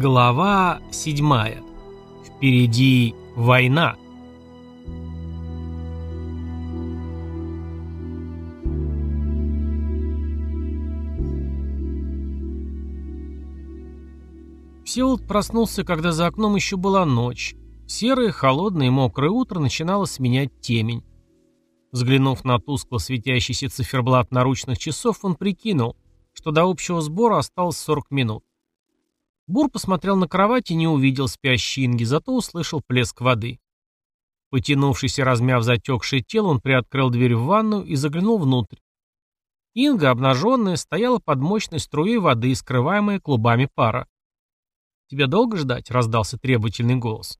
Глава 7. Впереди война. Всеволод проснулся, когда за окном еще была ночь. Серое, холодное и мокрое утро начинало сменять темень. Взглянув на тускло светящийся циферблат наручных часов, он прикинул, что до общего сбора осталось 40 минут. Бур посмотрел на кровать и не увидел спящей Инги, зато услышал плеск воды. Потянувшись и размяв затекшее тело, он приоткрыл дверь в ванну и заглянул внутрь. Инга, обнаженная, стояла под мощной струей воды, скрываемая клубами пара. «Тебя долго ждать?» — раздался требовательный голос.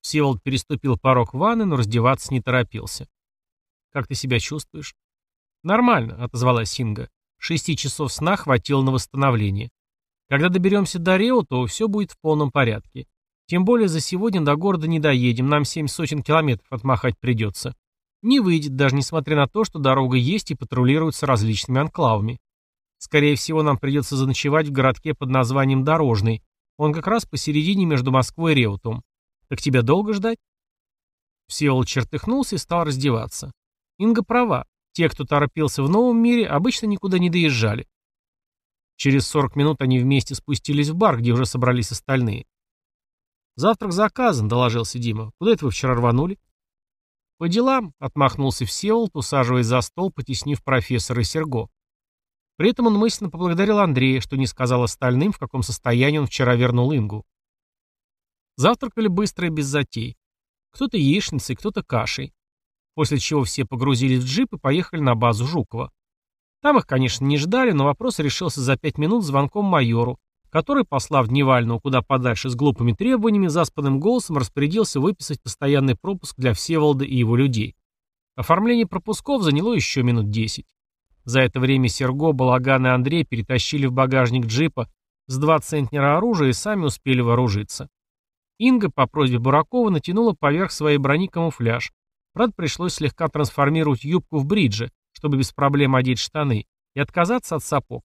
Всеволод переступил порог ванны, но раздеваться не торопился. «Как ты себя чувствуешь?» «Нормально», — отозвалась Инга. «Шести часов сна хватило на восстановление. Когда доберемся до Рео, то все будет в полном порядке. Тем более за сегодня до города не доедем, нам семь сотен километров отмахать придется. Не выйдет, даже несмотря на то, что дорога есть и патрулируется различными анклавами. Скорее всего, нам придется заночевать в городке под названием Дорожный. Он как раз посередине между Москвой и Реутом. Так тебя долго ждать? Всеволод чертыхнулся и стал раздеваться. Инга права. Те, кто торопился в новом мире, обычно никуда не доезжали. Через 40 минут они вместе спустились в бар, где уже собрались остальные. «Завтрак заказан», — доложился Дима. «Куда это вы вчера рванули?» «По делам», — отмахнулся Всеволод, усаживаясь за стол, потеснив профессора Серго. При этом он мысленно поблагодарил Андрея, что не сказал остальным, в каком состоянии он вчера вернул Ингу. Завтракали быстро и без затей. Кто-то яичницей, кто-то кашей. После чего все погрузились в джип и поехали на базу Жукова. Там их, конечно, не ждали, но вопрос решился за пять минут звонком майору, который, послав Дневального куда подальше с глупыми требованиями, заспанным голосом распорядился выписать постоянный пропуск для Всеволода и его людей. Оформление пропусков заняло еще минут десять. За это время Серго, Балаган и Андрей перетащили в багажник джипа с два центнера оружия и сами успели вооружиться. Инга по просьбе Буракова натянула поверх своей брони камуфляж. Правда, пришлось слегка трансформировать юбку в бриджи, чтобы без проблем одеть штаны, и отказаться от сапог.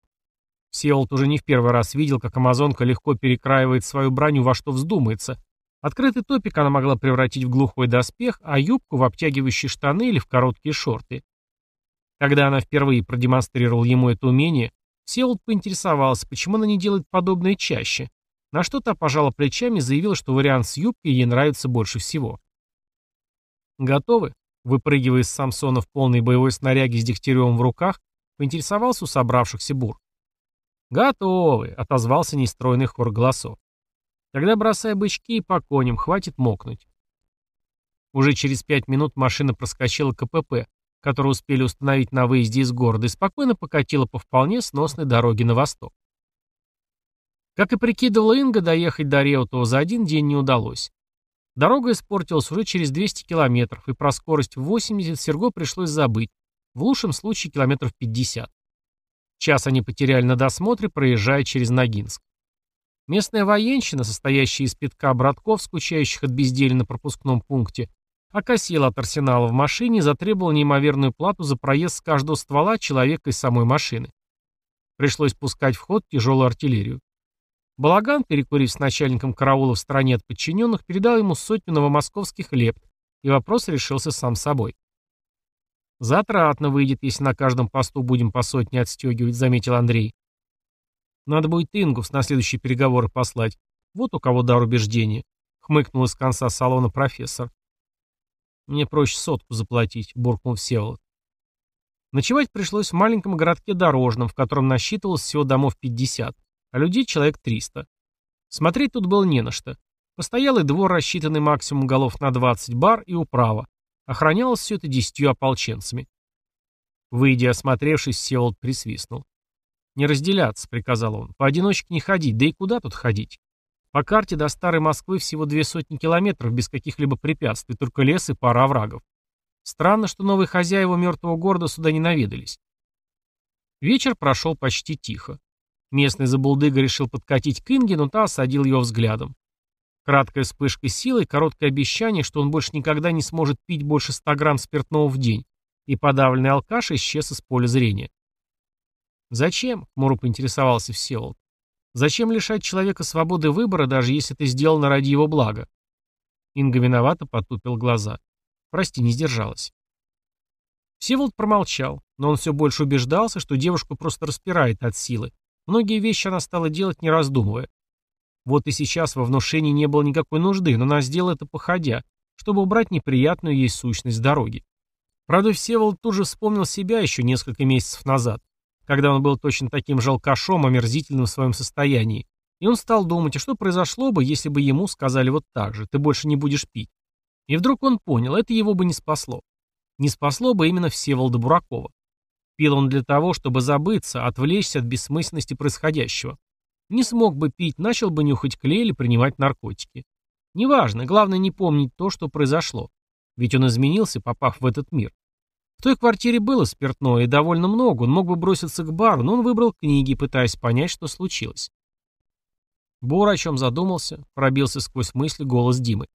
Всеволод уже не в первый раз видел, как амазонка легко перекраивает свою броню во что вздумается. Открытый топик она могла превратить в глухой доспех, а юбку в обтягивающие штаны или в короткие шорты. Когда она впервые продемонстрировала ему это умение, Всеволод поинтересовался, почему она не делает подобное чаще. На что та пожала плечами и заявила, что вариант с юбкой ей нравится больше всего. «Готовы?» Выпрыгивая из Самсона в полной боевой снаряге с Дегтяревым в руках, поинтересовался у собравшихся бур. «Готовы!» — отозвался нестройный хор голосов. «Тогда бросай бычки и по коням, хватит мокнуть». Уже через пять минут машина проскочила КПП, который успели установить на выезде из города, и спокойно покатила по вполне сносной дороге на восток. Как и прикидывала Инга, доехать до Реутова за один день не удалось. Дорога испортилась уже через 200 километров, и про скорость в 80 Серго пришлось забыть, в лучшем случае километров 50. Час они потеряли на досмотре, проезжая через Ногинск. Местная военщина, состоящая из пятка братков, скучающих от безделия на пропускном пункте, окосила от арсенала в машине и затребовала неимоверную плату за проезд с каждого ствола человека из самой машины. Пришлось пускать в ход тяжелую артиллерию. Балаган, перекурив с начальником караула в стороне от подчиненных, передал ему сотню новомосковских лепт, и вопрос решился сам собой. «Затратно выйдет, если на каждом посту будем по сотне отстегивать», — заметил Андрей. «Надо будет Ингус на следующие переговоры послать. Вот у кого дар убеждения», — хмыкнул из конца салона профессор. «Мне проще сотку заплатить», — буркнул Всеволод. Ночевать пришлось в маленьком городке Дорожном, в котором насчитывалось всего домов 50 а людей человек 300. Смотреть тут было не на что. Постоялый двор, рассчитанный максимум голов на 20 бар и управа. Охранялось все это десятью ополченцами. Выйдя, осмотревшись, Всеволод присвистнул. «Не разделяться», — приказал он. «Поодиночке не ходить, да и куда тут ходить? По карте до Старой Москвы всего две сотни километров без каких-либо препятствий, только лес и пара оврагов. Странно, что новые хозяева мертвого города сюда не наведались». Вечер прошел почти тихо. Местный забулдыга решил подкатить к Инге, но та осадил его взглядом. Краткая вспышка силы короткое обещание, что он больше никогда не сможет пить больше 100 грамм спиртного в день, и подавленный алкаш исчез из поля зрения. «Зачем?» — хмуро поинтересовался Всеволод. Зачем лишать человека свободы выбора, даже если это сделано ради его блага? Инга виновато потупил глаза. Прости, не сдержалась. Всеволод промолчал, но он все больше убеждался, что девушку просто распирает от силы. Многие вещи она стала делать, не раздумывая. Вот и сейчас во внушении не было никакой нужды, но она сделала это походя, чтобы убрать неприятную ей сущность с дороги. Правда, Всеволод тут же вспомнил себя еще несколько месяцев назад, когда он был точно таким же алкашом, омерзительным в своем состоянии, и он стал думать, а что произошло бы, если бы ему сказали вот так же, ты больше не будешь пить. И вдруг он понял, это его бы не спасло. Не спасло бы именно Всеволода Буракова. Пил он для того, чтобы забыться, отвлечься от бессмысленности происходящего. Не смог бы пить, начал бы нюхать клей или принимать наркотики. Неважно, главное не помнить то, что произошло. Ведь он изменился, попав в этот мир. В той квартире было спиртное и довольно много, он мог бы броситься к бару, но он выбрал книги, пытаясь понять, что случилось. Бор о чем задумался, пробился сквозь мысли голос Димы.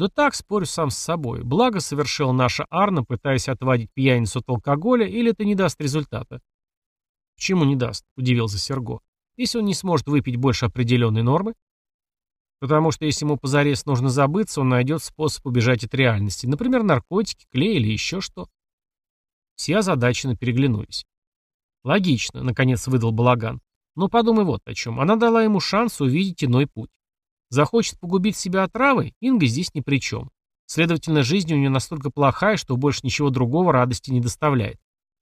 Да так, спорю сам с собой. Благо совершил наша Арна, пытаясь отвадить пьяницу от алкоголя, или это не даст результата? Почему не даст? Удивился Серго. Если он не сможет выпить больше определенной нормы? Потому что если ему позарез нужно забыться, он найдет способ убежать от реальности. Например, наркотики, клей или еще что. Все озадаченно переглянулись. Логично, наконец выдал Балаган. Но подумай вот о чем. Она дала ему шанс увидеть иной путь. Захочет погубить себя отравой, Инга здесь ни при чем. Следовательно, жизнь у нее настолько плохая, что больше ничего другого радости не доставляет.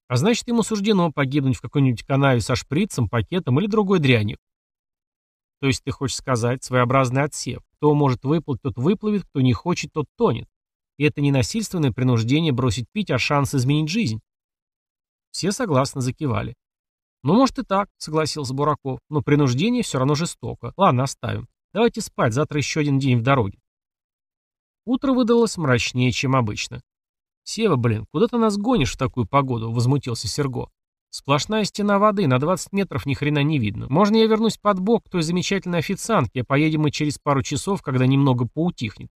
А значит, ему суждено погибнуть в какой-нибудь канаве со шприцем, пакетом или другой дрянью. То есть ты хочешь сказать своеобразный отсев. Кто может выплыть, тот выплывет, кто не хочет, тот тонет. И это не насильственное принуждение бросить пить, а шанс изменить жизнь. Все согласно закивали. «Ну, может и так», — согласился Бураков, — «но принуждение все равно жестоко. Ладно, оставим. Давайте спать, завтра еще один день в дороге». Утро выдалось мрачнее, чем обычно. «Сева, блин, куда ты нас гонишь в такую погоду?» — возмутился Серго. «Сплошная стена воды, на 20 метров ни хрена не видно. Можно я вернусь под бок к той замечательной официантке, поедем мы через пару часов, когда немного поутихнет.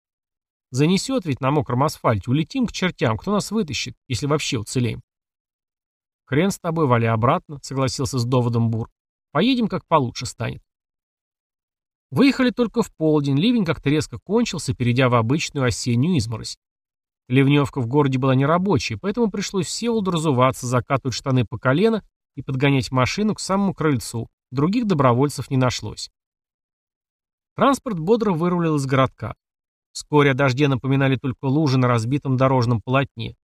Занесет ведь на мокром асфальте, улетим к чертям, кто нас вытащит, если вообще уцелеем?» «Хрен с тобой, вали обратно», — согласился с доводом Бур. «Поедем, как получше станет». Выехали только в полдень, ливень как-то резко кончился, перейдя в обычную осеннюю изморозь. Ливневка в городе была нерабочей, поэтому пришлось Всеволоду разуваться, закатывать штаны по колено и подгонять машину к самому крыльцу. Других добровольцев не нашлось. Транспорт бодро вырулил из городка. Вскоре о дожде напоминали только лужи на разбитом дорожном полотне.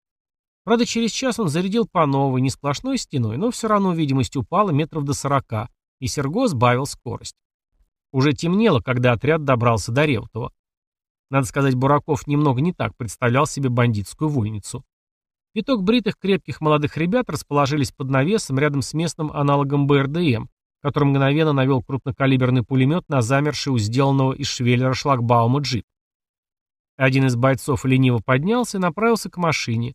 Правда, через час он зарядил по новой, не сплошной стеной, но все равно видимость упала метров до сорока, и Серго сбавил скорость. Уже темнело, когда отряд добрался до Реутова. Надо сказать, Бураков немного не так представлял себе бандитскую вольницу. Пяток бритых крепких молодых ребят расположились под навесом рядом с местным аналогом БРДМ, который мгновенно навел крупнокалиберный пулемет на замерший у сделанного из швеллера шлагбаума джип. Один из бойцов лениво поднялся и направился к машине.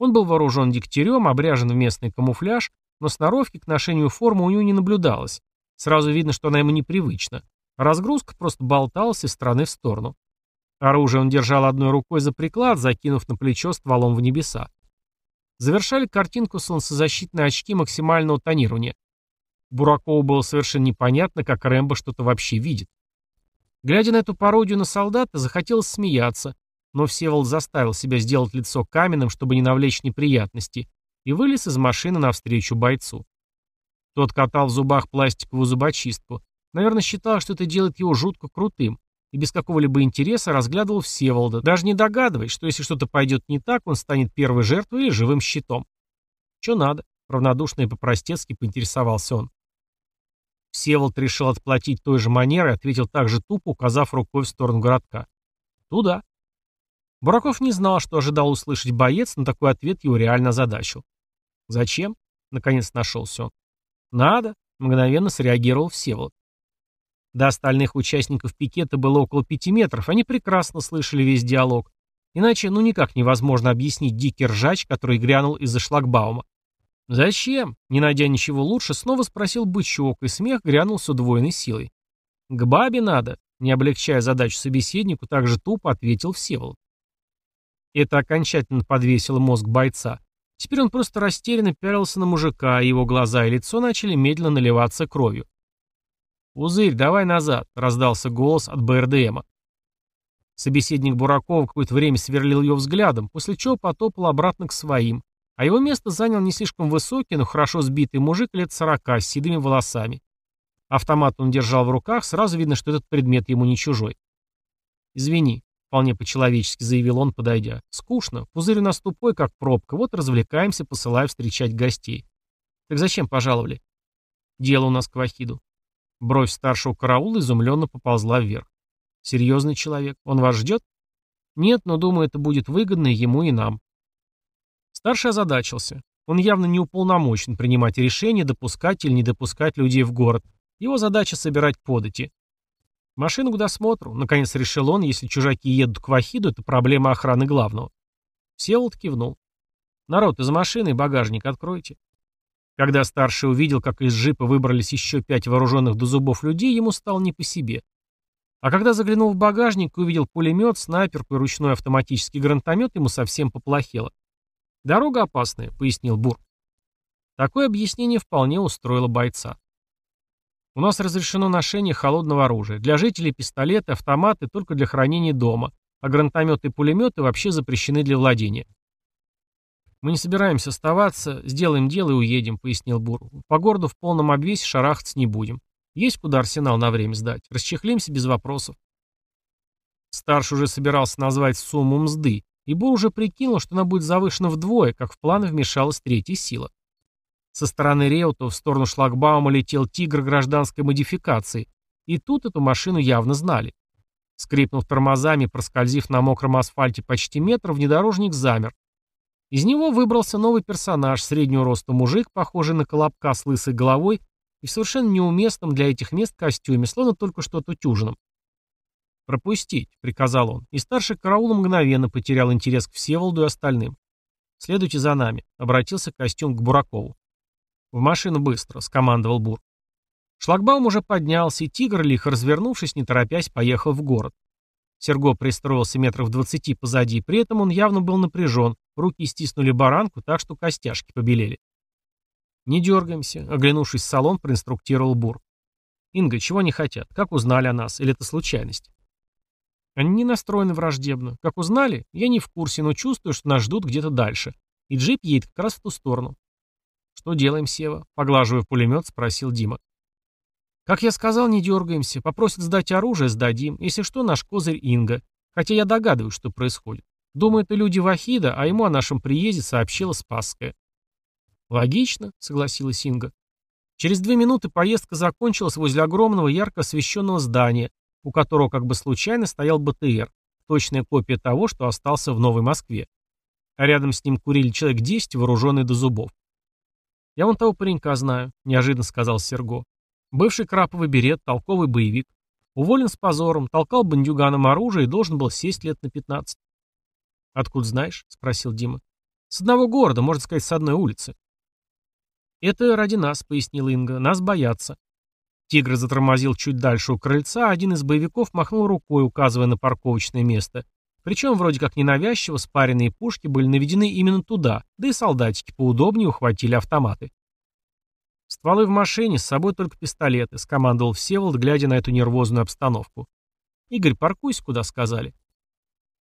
Он был вооружен дегтярем, обряжен в местный камуфляж, но сноровки к ношению формы у него не наблюдалось. Сразу видно, что она ему непривычна. Разгрузка просто болталась из стороны в сторону. Оружие он держал одной рукой за приклад, закинув на плечо стволом в небеса. Завершали картинку солнцезащитные очки максимального тонирования. Буракову было совершенно непонятно, как Рэмбо что-то вообще видит. Глядя на эту пародию на солдата, захотелось смеяться, но Всеволод заставил себя сделать лицо каменным, чтобы не навлечь неприятности, и вылез из машины навстречу бойцу. Тот катал в зубах пластиковую зубочистку. Наверное, считал, что это делает его жутко крутым, и без какого-либо интереса разглядывал Всеволода, даже не догадываясь, что если что-то пойдет не так, он станет первой жертвой или живым щитом. «Че надо?» — равнодушно и по-простецки поинтересовался он. Всеволод решил отплатить той же манерой и ответил так же тупо, указав рукой в сторону городка. «Туда». Бураков не знал, что ожидал услышать боец, но такой ответ его реально озадачил. «Зачем?» — наконец нашелся он. «Надо», — мгновенно среагировал Всеволод. До остальных участников пикета было около пяти метров, они прекрасно слышали весь диалог. Иначе ну никак невозможно объяснить дикий ржач, который грянул из-за шлагбаума. «Зачем?» Не найдя ничего лучше, снова спросил бычок, и смех грянул с удвоенной силой. «К бабе надо», не облегчая задачу собеседнику, так же тупо ответил Всеволод. Это окончательно подвесило мозг бойца. Теперь он просто растерянно пялился на мужика, а его глаза и лицо начали медленно наливаться кровью. «Пузырь, давай назад!» — раздался голос от БРДМа. Собеседник Буракова какое-то время сверлил ее взглядом, после чего потопал обратно к своим, а его место занял не слишком высокий, но хорошо сбитый мужик лет сорока с седыми волосами. Автомат он держал в руках, сразу видно, что этот предмет ему не чужой. «Извини», — вполне по-человечески заявил он, подойдя. «Скучно. Пузырь у нас тупой, как пробка. Вот развлекаемся, посылая встречать гостей. Так зачем пожаловали?» «Дело у нас к Вахиду». Бровь старшего караула изумленно поползла вверх. «Серьезный человек. Он вас ждет?» «Нет, но думаю, это будет выгодно ему, и нам». Старший озадачился. Он явно не уполномочен принимать решение, допускать или не допускать людей в город, его задача собирать подати. Машину к досмотру, наконец решил он, если чужаки едут к Вахиду, это проблема охраны главного. Всеволод кивнул. Народ, из машины багажник откройте. Когда старший увидел, как из джипа выбрались еще пять вооруженных до зубов людей, ему стало не по себе. А когда заглянул в багажник и увидел пулемет, снайперку и ручной автоматический гранатомет, ему совсем поплохело. «Дорога опасная», — пояснил Бур. Такое объяснение вполне устроило бойца. У нас разрешено ношение холодного оружия. Для жителей пистолеты, автоматы только для хранения дома, а гранатометы и пулеметы вообще запрещены для владения. «Мы не собираемся оставаться, сделаем дело и уедем», — пояснил Бур. «По городу в полном обвесе шарахаться не будем. Есть куда арсенал на время сдать. Расчехлимся без вопросов». Старший уже собирался назвать сумму мзды, и Бур уже прикинул, что она будет завышена вдвое, как в планы вмешалась третья сила. Со стороны Реута в сторону шлагбаума летел «Тигр» гражданской модификации, и тут эту машину явно знали. Скрипнув тормозами, проскользив на мокром асфальте почти метр, внедорожник замер. Из него выбрался новый персонаж, среднего роста мужик, похожий на колобка с лысой головой и в совершенно неуместном для этих мест костюме, словно только что тутюжином. «Пропустить», — приказал он, и старший караул мгновенно потерял интерес к Всеволоду и остальным. «Следуйте за нами», — обратился костюм к Буракову. «В машину быстро», — скомандовал Бур. Шлагбаум уже поднялся, и тигр, лихо развернувшись, не торопясь, поехал в город. Серго пристроился метров двадцати позади, при этом он явно был напряжен, руки стиснули баранку, так что костяшки побелели. «Не дергаемся», — оглянувшись в салон, проинструктировал Бур. «Инга, чего они хотят? Как узнали о нас? Или это случайность?» «Они не настроены враждебно. Как узнали? Я не в курсе, но чувствую, что нас ждут где-то дальше. И джип едет как раз в ту сторону. «Что делаем, Сева?» — поглаживая пулемет, спросил Дима. «Как я сказал, не дергаемся. Попросят сдать оружие, сдадим. Если что, наш козырь Инга. Хотя я догадываюсь, что происходит. Думаю, это люди Вахида, а ему о нашем приезде сообщила Спасская». «Логично», — согласилась Инга. Через две минуты поездка закончилась возле огромного ярко освещенного здания, у которого как бы случайно стоял БТР, точная копия того, что остался в Новой Москве. А рядом с ним курили человек 10, вооруженные до зубов. «Я вон того паренька знаю», — неожиданно сказал Серго. «Бывший краповый берет, толковый боевик. Уволен с позором, толкал бандюганом оружие и должен был сесть лет на пятнадцать». «Откуда знаешь?» — спросил Дима. «С одного города, можно сказать, с одной улицы». «Это ради нас», — пояснила Инга. «Нас боятся». Тигр затормозил чуть дальше у крыльца, а один из боевиков махнул рукой, указывая на парковочное место, причем вроде как ненавязчиво спаренные пушки были наведены именно туда, да и солдатики поудобнее ухватили автоматы. «Стволы в машине, с собой только пистолеты», — скомандовал Всеволод, глядя на эту нервозную обстановку. «Игорь, паркуйся, куда сказали».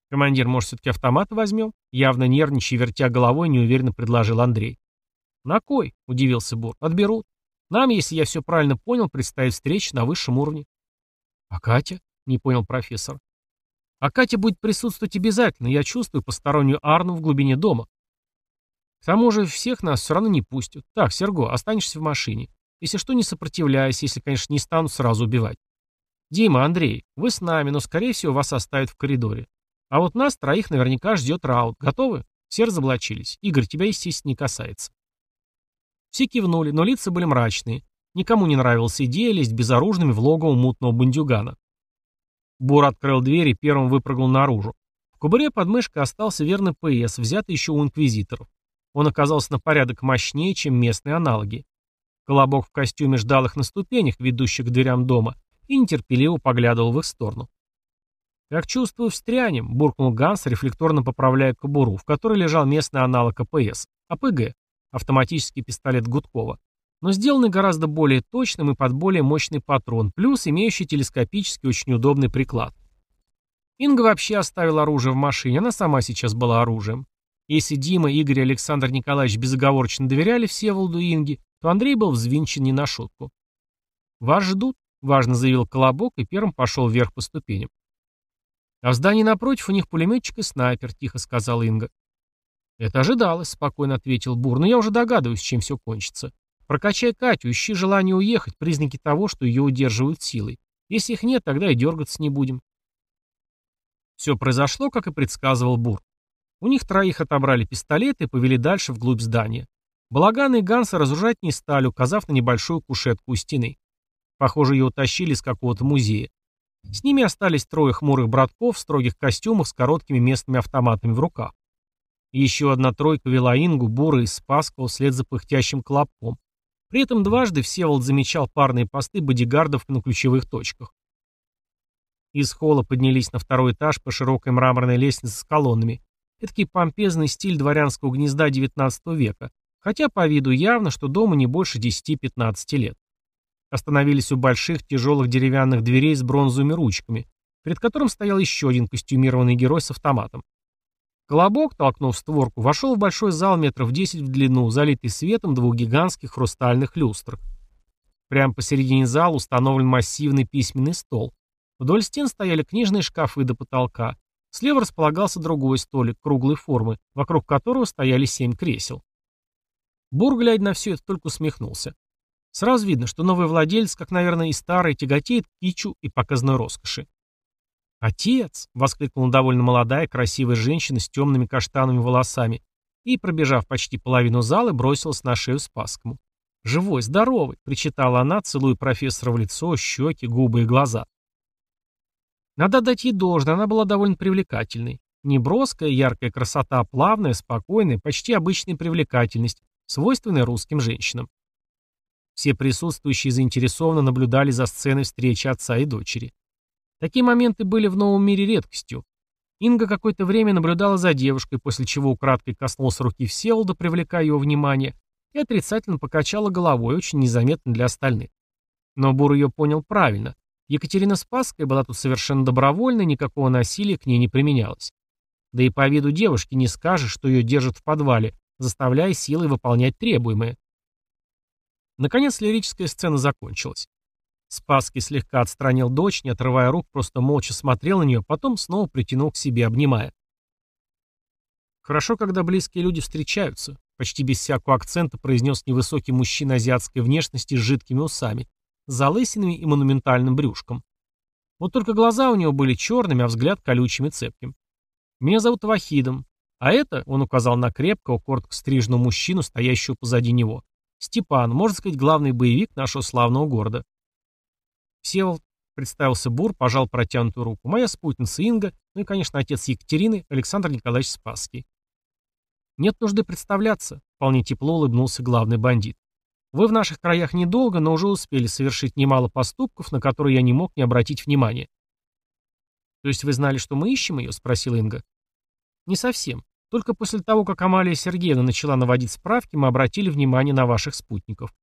«Командир, может, все-таки автомат возьмем?» Явно нервничая, вертя головой, неуверенно предложил Андрей. «На кой?» — удивился Бур. «Отберут. Нам, если я все правильно понял, предстоит встреча на высшем уровне». «А Катя?» — не понял профессор. А Катя будет присутствовать обязательно, я чувствую постороннюю Арну в глубине дома. К тому же всех нас все равно не пустят. Так, Серго, останешься в машине. Если что, не сопротивляйся, если, конечно, не станут сразу убивать. Дима, Андрей, вы с нами, но, скорее всего, вас оставят в коридоре. А вот нас троих наверняка ждет раут. Готовы? Все разоблачились. Игорь, тебя, естественно, не касается. Все кивнули, но лица были мрачные. Никому не нравилась идея лезть безоружными в логово мутного бандюгана. Бур открыл дверь и первым выпрыгнул наружу. В кобуре под мышкой остался верный ПС, взятый еще у инквизиторов. Он оказался на порядок мощнее, чем местные аналоги. Колобок в костюме ждал их на ступенях, ведущих к дверям дома, и нетерпеливо поглядывал в их сторону. «Как чувствую, встрянем», — буркнул Ганс, рефлекторно поправляя кобуру, в которой лежал местный аналог АПС, АПГ, автоматический пистолет Гудкова. но сделанный гораздо более точным и под более мощный патрон, плюс имеющий телескопический очень удобный приклад. Инга вообще оставила оружие в машине, она сама сейчас была оружием. Если Дима, Игорь и Александр Николаевич безоговорочно доверяли Всеволоду и Инге, то Андрей был взвинчен не на шутку. «Вас ждут», — важно заявил Колобок и первым пошел вверх по ступеням. «А в здании напротив у них пулеметчик и снайпер», — тихо сказала Инга. «Это ожидалось», — спокойно ответил Бур, — «но я уже догадываюсь, чем все кончится. Прокачай Катю, ищи желание уехать, признаки того, что ее удерживают силой. Если их нет, тогда и дергаться не будем». Все произошло, как и предсказывал Бур. У них троих отобрали пистолеты и повели дальше вглубь здания. Балаган и Ганса разоружать не стали, указав на небольшую кушетку у стены. Похоже, ее утащили из какого-то музея. С ними остались трое хмурых братков в строгих костюмах с короткими местными автоматами в руках. Еще одна тройка вела Ингу, Бура и Спаскова вслед за пыхтящим клопом. При этом дважды Всеволод замечал парные посты бодигардов на ключевых точках. Из холла поднялись на второй этаж по широкой мраморной лестнице с колоннами. Эдакий помпезный стиль дворянского гнезда XIX века, хотя по виду явно, что дому не больше 10-15 лет. Остановились у больших тяжелых деревянных дверей с бронзовыми ручками, перед которым стоял еще один костюмированный герой с автоматом. Колобок, толкнув створку, вошел в большой зал метров 10 в длину, залитый светом двух гигантских хрустальных люстр. Прямо посередине зала установлен массивный письменный стол. Вдоль стен стояли книжные шкафы до потолка. Слева располагался другой столик, круглой формы, вокруг которого стояли семь кресел. Бур, глядя на все это, только усмехнулся. Сразу видно, что новый владелец, как, наверное, и старый, тяготеет к кичу и показной роскоши. «Отец!» — воскликнула довольно молодая, красивая женщина с темными каштановыми волосами и, пробежав почти половину зала, бросилась на шею Спасскому. «Живой, здоровый!» — причитала она, целуя профессора в лицо, щеки, губы и глаза. Надо дать ей должное, она была довольно привлекательной. Неброская, яркая красота, плавная, спокойная, почти обычная привлекательность, свойственная русским женщинам. Все присутствующие заинтересованно наблюдали за сценой встречи отца и дочери. Такие моменты были в новом мире редкостью. Инга какое-то время наблюдала за девушкой, после чего украдкой коснулся руки Всеволода, привлекая его внимание, и отрицательно покачала головой, очень незаметно для остальных. Но Бур ее понял правильно. Екатерина Спасская была тут совершенно добровольна, никакого насилия к ней не применялось. Да и по виду девушки не скажешь, что ее держат в подвале, заставляя силой выполнять требуемое. Наконец лирическая сцена закончилась. Спасский слегка отстранил дочь, не отрывая рук, просто молча смотрел на нее, потом снова притянул к себе, обнимая. «Хорошо, когда близкие люди встречаются», — почти без всякого акцента произнес невысокий мужчина азиатской внешности с жидкими усами, залысинами и монументальным брюшком. Вот только глаза у него были черными, а взгляд колючим и цепким. «Меня зовут Вахидом, а это, — он указал на крепкого, коротко стрижного мужчину, стоящего позади него, Степан, можно сказать, главный боевик нашего славного города. Всеволод представился Бур, пожал протянутую руку. Моя спутница Инга, ну и, конечно, отец Екатерины, Александр Николаевич Спасский. Нет нужды представляться, вполне тепло улыбнулся главный бандит. Вы в наших краях недолго, но уже успели совершить немало поступков, на которые я не мог не обратить внимания. То есть вы знали, что мы ищем ее? спросил Инга. Не совсем. Только после того, как Амалия Сергеевна начала наводить справки, мы обратили внимание на ваших спутников.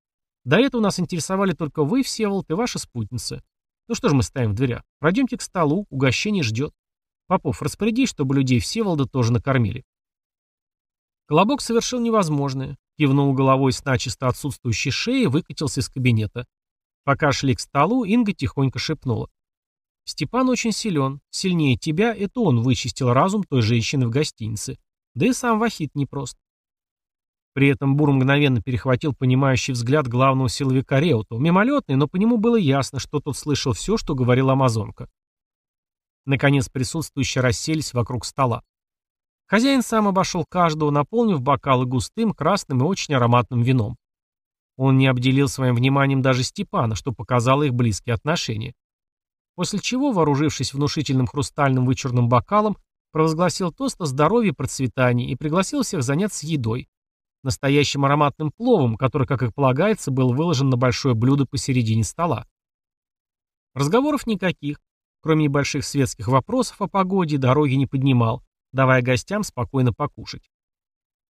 До этого нас интересовали только вы, Всеволод, и ваша спутница. Ну что ж мы стоим в дверях? Пройдемте к столу, угощение ждет. Попов, распорядись, чтобы людей Всеволода тоже накормили. Колобок совершил невозможное. Кивнул головой с начисто отсутствующей шеи выкатился из кабинета. Пока шли к столу, Инга тихонько шепнула. «Степан очень силен. Сильнее тебя, это он вычистил разум той женщины в гостинице. Да и сам Вахид непрост. При этом Бур мгновенно перехватил понимающий взгляд главного силовика Реуту, мимолетный, но по нему было ясно, что тот слышал все, что говорила Амазонка. Наконец присутствующие расселись вокруг стола. Хозяин сам обошел каждого, наполнив бокалы густым, красным и очень ароматным вином. Он не обделил своим вниманием даже Степана, что показало их близкие отношения. После чего, вооружившись внушительным хрустальным вычурным бокалом, провозгласил тост о здоровье и процветании и пригласил всех заняться едой. Настоящим ароматным пловом, который, как и полагается, был выложен на большое блюдо посередине стола. Разговоров никаких, кроме небольших светских вопросов о погоде, дороги не поднимал, давая гостям спокойно покушать.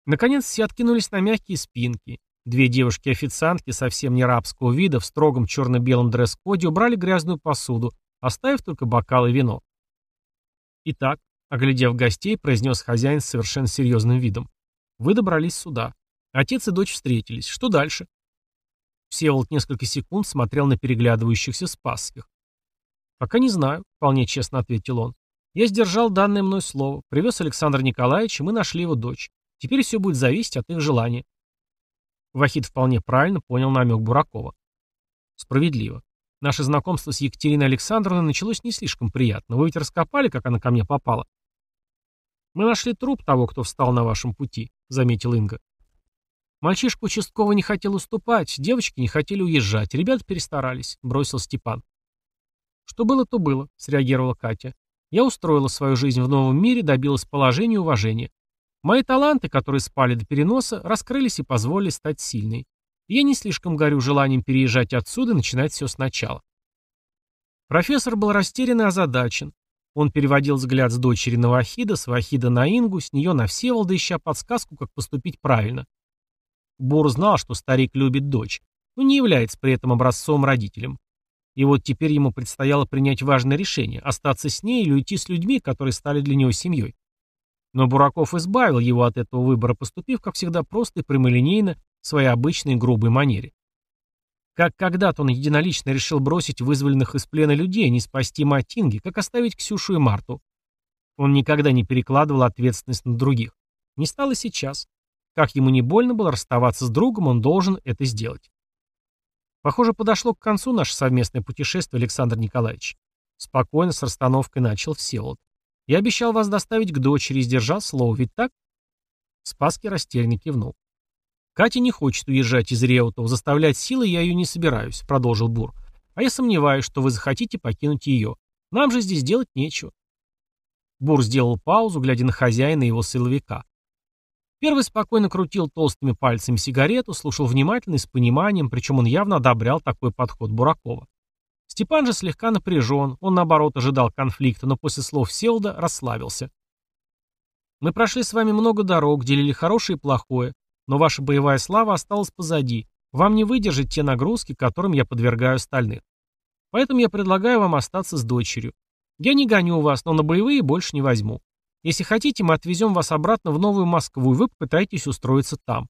Наконец все откинулись на мягкие спинки. Две девушки-официантки совсем не рабского вида в строгом черно-белом дресс-коде убрали грязную посуду, оставив только бокалы и вино. Итак, оглядев гостей, произнес хозяин с совершенно серьезным видом. Вы добрались сюда. Отец и дочь встретились. Что дальше? Всеволод несколько секунд смотрел на переглядывающихся спасских. «Пока не знаю», — вполне честно ответил он. «Я сдержал данное мной слово, привез Александра Николаевича, мы нашли его дочь. Теперь все будет зависеть от их желания». Вахид вполне правильно понял намек Буракова. «Справедливо. Наше знакомство с Екатериной Александровной началось не слишком приятно. Вы ведь раскопали, как она ко мне попала?» «Мы нашли труп того, кто встал на вашем пути», — заметил Инга. Мальчишка участковый не хотел уступать, девочки не хотели уезжать, ребята перестарались, бросил Степан. Что было, то было, среагировала Катя. Я устроила свою жизнь в новом мире, добилась положения и уважения. Мои таланты, которые спали до переноса, раскрылись и позволили стать сильной. я не слишком горю желанием переезжать отсюда и начинать все сначала. Профессор был растерян и озадачен. Он переводил взгляд с дочери на Вахида, с Вахида на Ингу, с нее на Всеволода, ища подсказку, как поступить правильно. Бур знал, что старик любит дочь, но не является при этом образцовым родителем. И вот теперь ему предстояло принять важное решение – остаться с ней или уйти с людьми, которые стали для него семьей. Но Бураков избавил его от этого выбора, поступив, как всегда, просто и прямолинейно, в своей обычной грубой манере. Как когда-то он единолично решил бросить вызволенных из плена людей, не спасти Матинги, как оставить Ксюшу и Марту. Он никогда не перекладывал ответственность на других. Не стало сейчас. Как ему не больно было расставаться с другом, он должен это сделать. Похоже, подошло к концу наше совместное путешествие, Александр Николаевич. Спокойно, с расстановкой начал Всеволод. Я обещал вас доставить к дочери сдержал слово, ведь так? Спаски растерянно кивнул. Катя не хочет уезжать из Реутова, заставлять силы я ее не собираюсь, продолжил Бур. А я сомневаюсь, что вы захотите покинуть ее. Нам же здесь делать нечего. Бур сделал паузу, глядя на хозяина и его силовика. Первый спокойно крутил толстыми пальцами сигарету, слушал внимательно и с пониманием, причем он явно одобрял такой подход Буракова. Степан же слегка напряжен, он наоборот ожидал конфликта, но после слов Селда расслабился. «Мы прошли с вами много дорог, делили хорошее и плохое, но ваша боевая слава осталась позади, вам не выдержать те нагрузки, которым я подвергаю остальных. Поэтому я предлагаю вам остаться с дочерью. Я не гоню вас, но на боевые больше не возьму. Если хотите, мы отвезем вас обратно в Новую Москву, и вы попытаетесь устроиться там.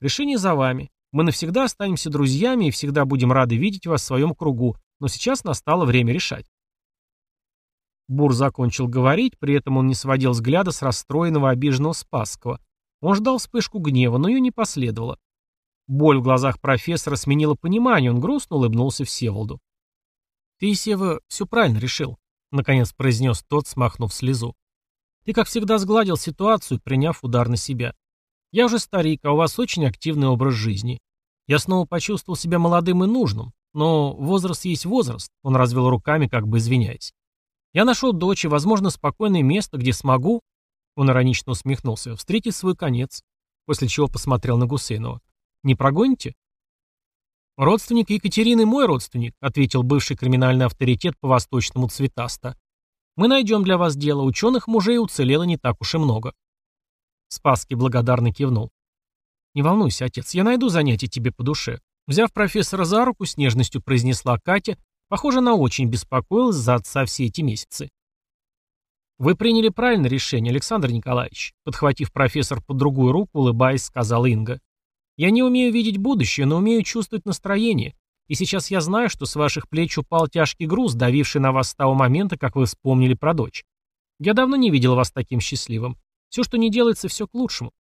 Решение за вами. Мы навсегда останемся друзьями и всегда будем рады видеть вас в своем кругу, но сейчас настало время решать. Бур закончил говорить, при этом он не сводил взгляда с расстроенного обиженного Спасского. Он ждал вспышку гнева, но ее не последовало. Боль в глазах профессора сменила понимание, он грустно улыбнулся Всеволоду. «Ты, Сева, все правильно решил», — наконец произнес тот, смахнув слезу. Ты, как всегда, сгладил ситуацию, приняв удар на себя. Я уже старик, а у вас очень активный образ жизни. Я снова почувствовал себя молодым и нужным, но возраст есть возраст, он развел руками, как бы извиняясь. Я нашел дочь и, возможно, спокойное место, где смогу, он иронично усмехнулся, встретить свой конец, после чего посмотрел на Гусейнова. Не прогоните? «Родственник Екатерины мой родственник», ответил бывший криминальный авторитет по восточному цветаста. Мы найдем для вас дело, ученых мужей уцелело не так уж и много. Спасский благодарно кивнул. Не волнуйся, отец, я найду занятие тебе по душе. Взяв профессора за руку, с нежностью произнесла Катя, похоже, она очень беспокоилась за отца все эти месяцы. «Вы приняли правильное решение, Александр Николаевич», подхватив профессор под другую руку, улыбаясь, сказал Инга. «Я не умею видеть будущее, но умею чувствовать настроение. И сейчас я знаю, что с ваших плеч упал тяжкий груз, давивший на вас с того момента, как вы вспомнили про дочь. Я давно не видел вас таким счастливым. Все, что не делается, все к лучшему.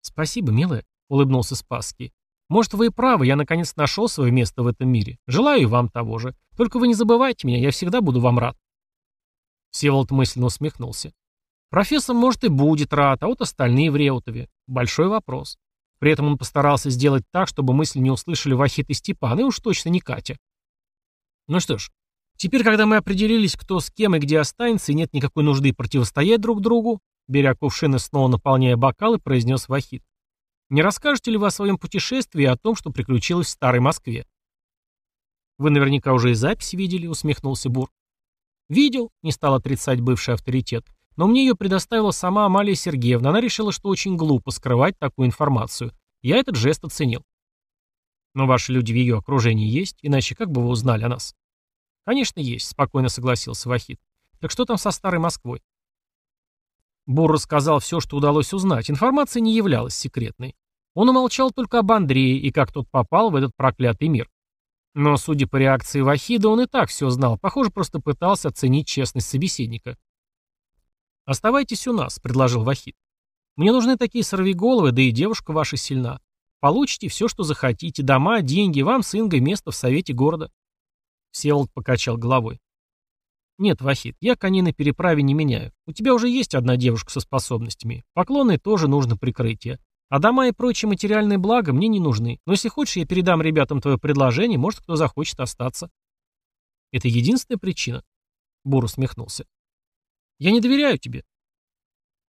Спасибо, милая, улыбнулся Спасский. Может, вы и правы, я наконец нашел свое место в этом мире. Желаю вам того же. Только вы не забывайте меня, я всегда буду вам рад. Всеволод мысленно усмехнулся. Профессор, может, и будет рад, а вот остальные в Реутове. Большой вопрос. При этом он постарался сделать так, чтобы мысли не услышали Вахит и Степан, и уж точно не Катя. Ну что ж, теперь, когда мы определились, кто с кем и где останется, и нет никакой нужды противостоять друг другу, беря кувшин и снова наполняя бокалы, произнес Вахит. Не расскажете ли вы о своем путешествии и о том, что приключилось в Старой Москве? Вы наверняка уже и запись видели, усмехнулся Бур. Видел, не стал отрицать бывший авторитет. Но мне ее предоставила сама Амалия Сергеевна. Она решила, что очень глупо скрывать такую информацию. Я этот жест оценил. Но ваши люди в ее окружении есть, иначе как бы вы узнали о нас? Конечно, есть, спокойно согласился Вахид. Так что там со старой Москвой? Бур рассказал все, что удалось узнать. Информация не являлась секретной. Он умолчал только об Андрее и как тот попал в этот проклятый мир. Но, судя по реакции Вахида, он и так все знал. Похоже, просто пытался оценить честность собеседника. «Оставайтесь у нас», — предложил Вахид. «Мне нужны такие сорвиголовы, да и девушка ваша сильна. Получите все, что захотите. Дома, деньги, вам с Ингой место в совете города». Всеволод покачал головой. «Нет, Вахид, я коней на переправе не меняю. У тебя уже есть одна девушка со способностями. Поклонной тоже нужно прикрытие. А дома и прочие материальные блага мне не нужны. Но если хочешь, я передам ребятам твое предложение, может, кто захочет остаться». «Это единственная причина?» Бур усмехнулся. «Я не доверяю тебе».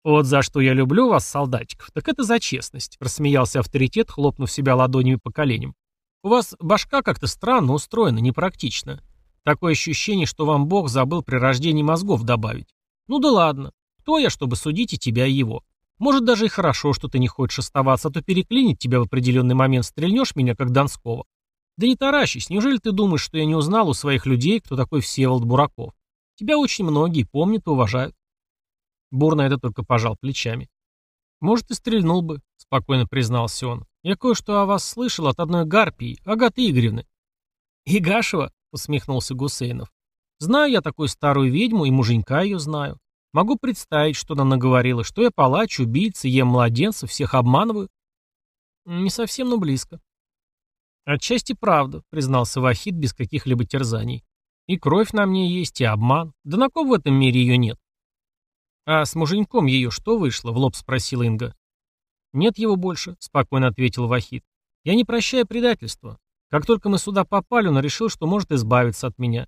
«Вот за что я люблю вас, солдатиков, так это за честность», — рассмеялся авторитет, хлопнув себя ладонями по коленям. «У вас башка как-то странно устроена, непрактично. Такое ощущение, что вам Бог забыл при рождении мозгов добавить. Ну да ладно. Кто я, чтобы судить и тебя, и его? Может, даже и хорошо, что ты не хочешь оставаться, а то переклинит тебя в определенный момент, стрельнешь меня, как Донского. Да не таращись, неужели ты думаешь, что я не узнал у своих людей, кто такой Всеволод Бураков? Тебя очень многие помнят и уважают. Бур на это только пожал плечами. Может, и стрельнул бы, спокойно признался он. Я кое-что о вас слышал от одной гарпии, Агаты Игоревны. Игашева? усмехнулся Гусейнов. Знаю я такую старую ведьму, и муженька ее знаю. Могу представить, что она наговорила, что я палач, убийца, ем младенцев, всех обманываю. Не совсем, но близко. Отчасти правда, признался Вахид без каких-либо терзаний. И кровь на мне есть, и обман. Да на ком в этом мире ее нет? А с муженьком ее что вышло? В лоб спросила Инга. Нет его больше, спокойно ответил Вахид. Я не прощаю предательства. Как только мы сюда попали, он решил, что может избавиться от меня.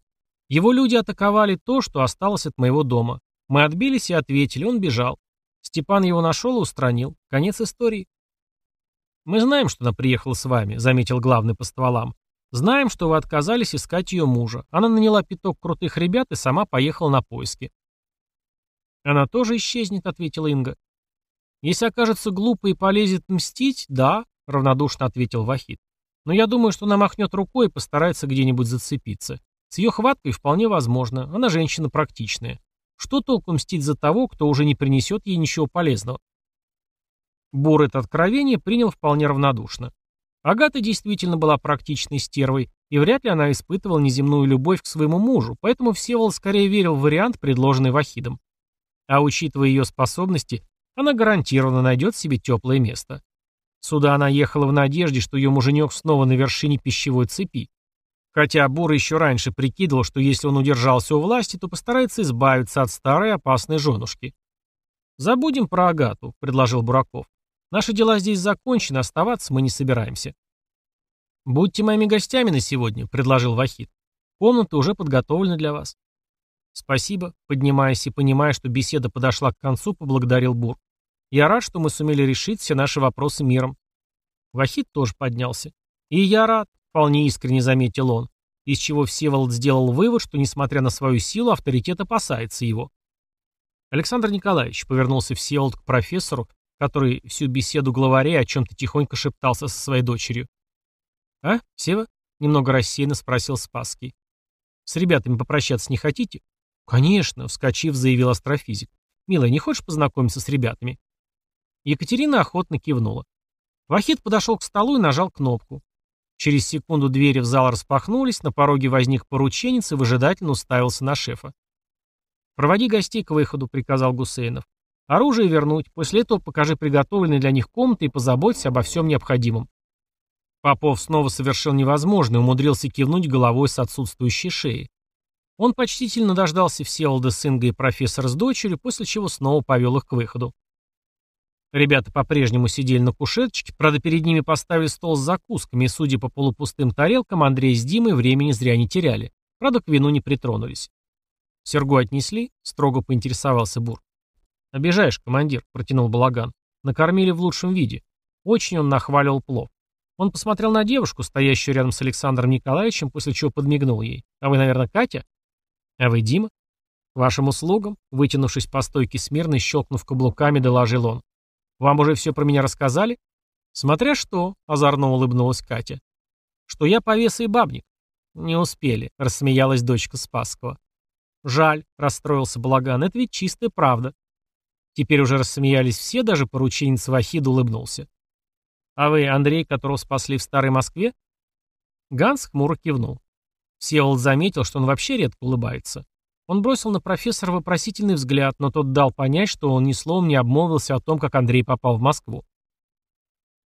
Его люди атаковали то, что осталось от моего дома. Мы отбились и ответили, он бежал. Степан его нашел и устранил. Конец истории. «Мы знаем, что она приехала с вами», — заметил главный по стволам. «Знаем, что вы отказались искать ее мужа. Она наняла пяток крутых ребят и сама поехала на поиски». «Она тоже исчезнет», — ответила Инга. «Если окажется глупой и полезет мстить, да», — равнодушно ответил Вахид. Но я думаю, что она махнет рукой и постарается где-нибудь зацепиться. С ее хваткой вполне возможно. Она женщина практичная. Что толку мстить за того, кто уже не принесет ей ничего полезного? Бур это откровение принял вполне равнодушно. Агата действительно была практичной стервой, и вряд ли она испытывала неземную любовь к своему мужу, поэтому Всеволод скорее верил в вариант, предложенный Вахидом. А учитывая ее способности, она гарантированно найдет себе теплое место. Сюда она ехала в надежде, что ее муженек снова на вершине пищевой цепи. Хотя Бур еще раньше прикидывал, что если он удержался у власти, то постарается избавиться от старой опасной женушки. «Забудем про Агату», — предложил Бураков. «Наши дела здесь закончены, оставаться мы не собираемся». «Будьте моими гостями на сегодня», — предложил Вахид. «Комната уже подготовлена для вас». «Спасибо», — поднимаясь и понимая, что беседа подошла к концу, поблагодарил Бур. Я рад, что мы сумели решить все наши вопросы миром. Вахид тоже поднялся. И я рад, вполне искренне заметил он, из чего Всеволод сделал вывод, что, несмотря на свою силу, авторитет опасается его. Александр Николаевич повернулся Всеволод к профессору, который всю беседу главарей о чем-то тихонько шептался со своей дочерью. «А, Сева?» — немного рассеянно спросил Спасский. «С ребятами попрощаться не хотите?» «Конечно», — вскочив, заявил астрофизик. «Милая, не хочешь познакомиться с ребятами?» Екатерина охотно кивнула. Вахид подошел к столу и нажал кнопку. Через секунду двери в зал распахнулись, на пороге возник порученец и выжидательно уставился на шефа. «Проводи гостей к выходу», — приказал Гусейнов. «Оружие вернуть, после этого покажи приготовленные для них комнаты и позаботься обо всем необходимом». Попов снова совершил невозможное, умудрился кивнуть головой с отсутствующей шеей. Он почтительно дождался Всеволода с Ингой и профессора с дочерью, после чего снова повел их к выходу. Ребята по-прежнему сидели на кушеточке, правда, перед ними поставили стол с закусками, и, судя по полупустым тарелкам, Андрей с Димой времени зря не теряли. Правда, к вину не притронулись. «Сергу отнесли?» — строго поинтересовался Бур. «Обижаешь, командир», — протянул Балаган. «Накормили в лучшем виде». Очень он нахваливал плов. Он посмотрел на девушку, стоящую рядом с Александром Николаевичем, после чего подмигнул ей. «А вы, наверное, Катя?» «А вы Дима?» «Вашим услугам», — вытянувшись по стойке смирно и щелкнув каблуками, доложил он. Вам уже все про меня рассказали? Смотря что, озорно улыбнулась Катя. Что я повеса и бабник. Не успели, рассмеялась дочка Спасского. Жаль, расстроился Балаган, это ведь чистая правда. Теперь уже рассмеялись все, даже порученец Вахид улыбнулся. А вы, Андрей, которого спасли в Старой Москве? Ганс хмуро кивнул. Всеволод заметил, что он вообще редко улыбается. Он бросил на профессора вопросительный взгляд, но тот дал понять, что он ни словом не обмолвился о том, как Андрей попал в Москву.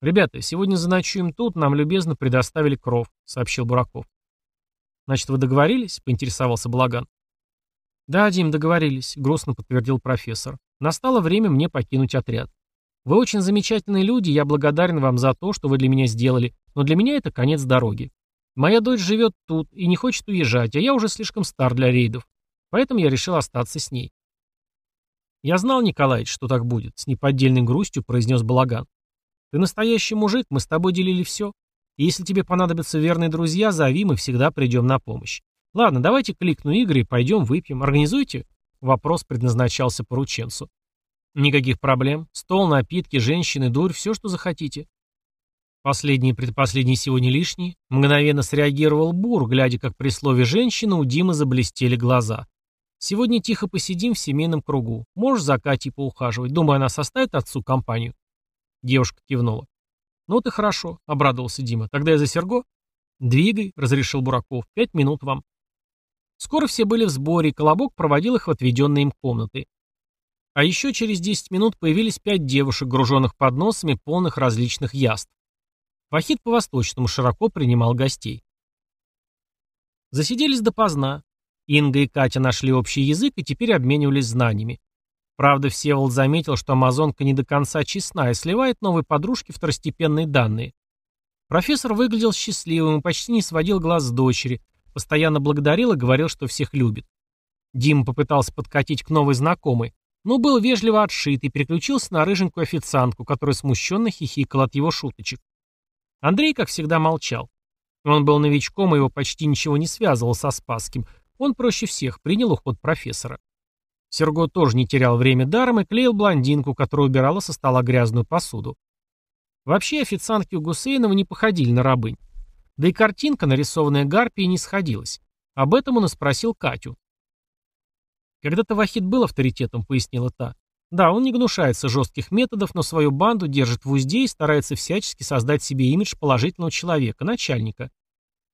«Ребята, сегодня заночуем тут, нам любезно предоставили кров», — сообщил Бураков. «Значит, вы договорились?» — поинтересовался Благан. «Да, Дим, договорились», — грустно подтвердил профессор. «Настало время мне покинуть отряд. Вы очень замечательные люди, я благодарен вам за то, что вы для меня сделали, но для меня это конец дороги. Моя дочь живет тут и не хочет уезжать, а я уже слишком стар для рейдов. Поэтому я решил остаться с ней. Я знал, Николаевич, что так будет, с неподдельной грустью произнес Балаган. Ты настоящий мужик, мы с тобой делили все. И если тебе понадобятся верные друзья, зови, мы всегда придем на помощь. Ладно, давайте кликну Игоря и пойдем выпьем. Организуйте? Вопрос предназначался порученцу. Никаких проблем. Стол, напитки, женщины, дурь, все, что захотите. Последний и предпоследний сегодня лишний. Мгновенно среагировал Бур, глядя, как при слове «женщина» у Димы заблестели глаза. Сегодня тихо посидим в семейном кругу. Можешь за Катей поухаживать. Думаю, она составит отцу компанию. Девушка кивнула. Ну ты хорошо, обрадовался Дима. Тогда я за Серго? Двигай, разрешил Бураков. Пять минут вам. Скоро все были в сборе, и Колобок проводил их в отведенные им комнаты. А еще через 10 минут появились пять девушек, груженных подносами, полных различных яств. Вахид по-восточному широко принимал гостей. Засиделись допоздна. Инга и Катя нашли общий язык и теперь обменивались знаниями. Правда, Всеволод заметил, что амазонка не до конца честна и сливает новой подружке второстепенные данные. Профессор выглядел счастливым и почти не сводил глаз с дочери, постоянно благодарил и говорил, что всех любит. Дима попытался подкатить к новой знакомой, но был вежливо отшит и переключился на рыженькую официантку, которая смущенно хихикала от его шуточек. Андрей, как всегда, молчал. Он был новичком, и его почти ничего не связывало со Спасским. Он проще всех принял уход профессора. Серго тоже не терял время даром и клеил блондинку, которая убирала со стола грязную посуду. Вообще официантки у Гусейнова не походили на рабынь. Да и картинка, нарисованная Гарпией, не сходилась. Об этом он и спросил Катю. «Когда-то Вахид был авторитетом», — пояснила та. Да, он не гнушается жестких методов, но свою банду держит в узде и старается всячески создать себе имидж положительного человека, начальника.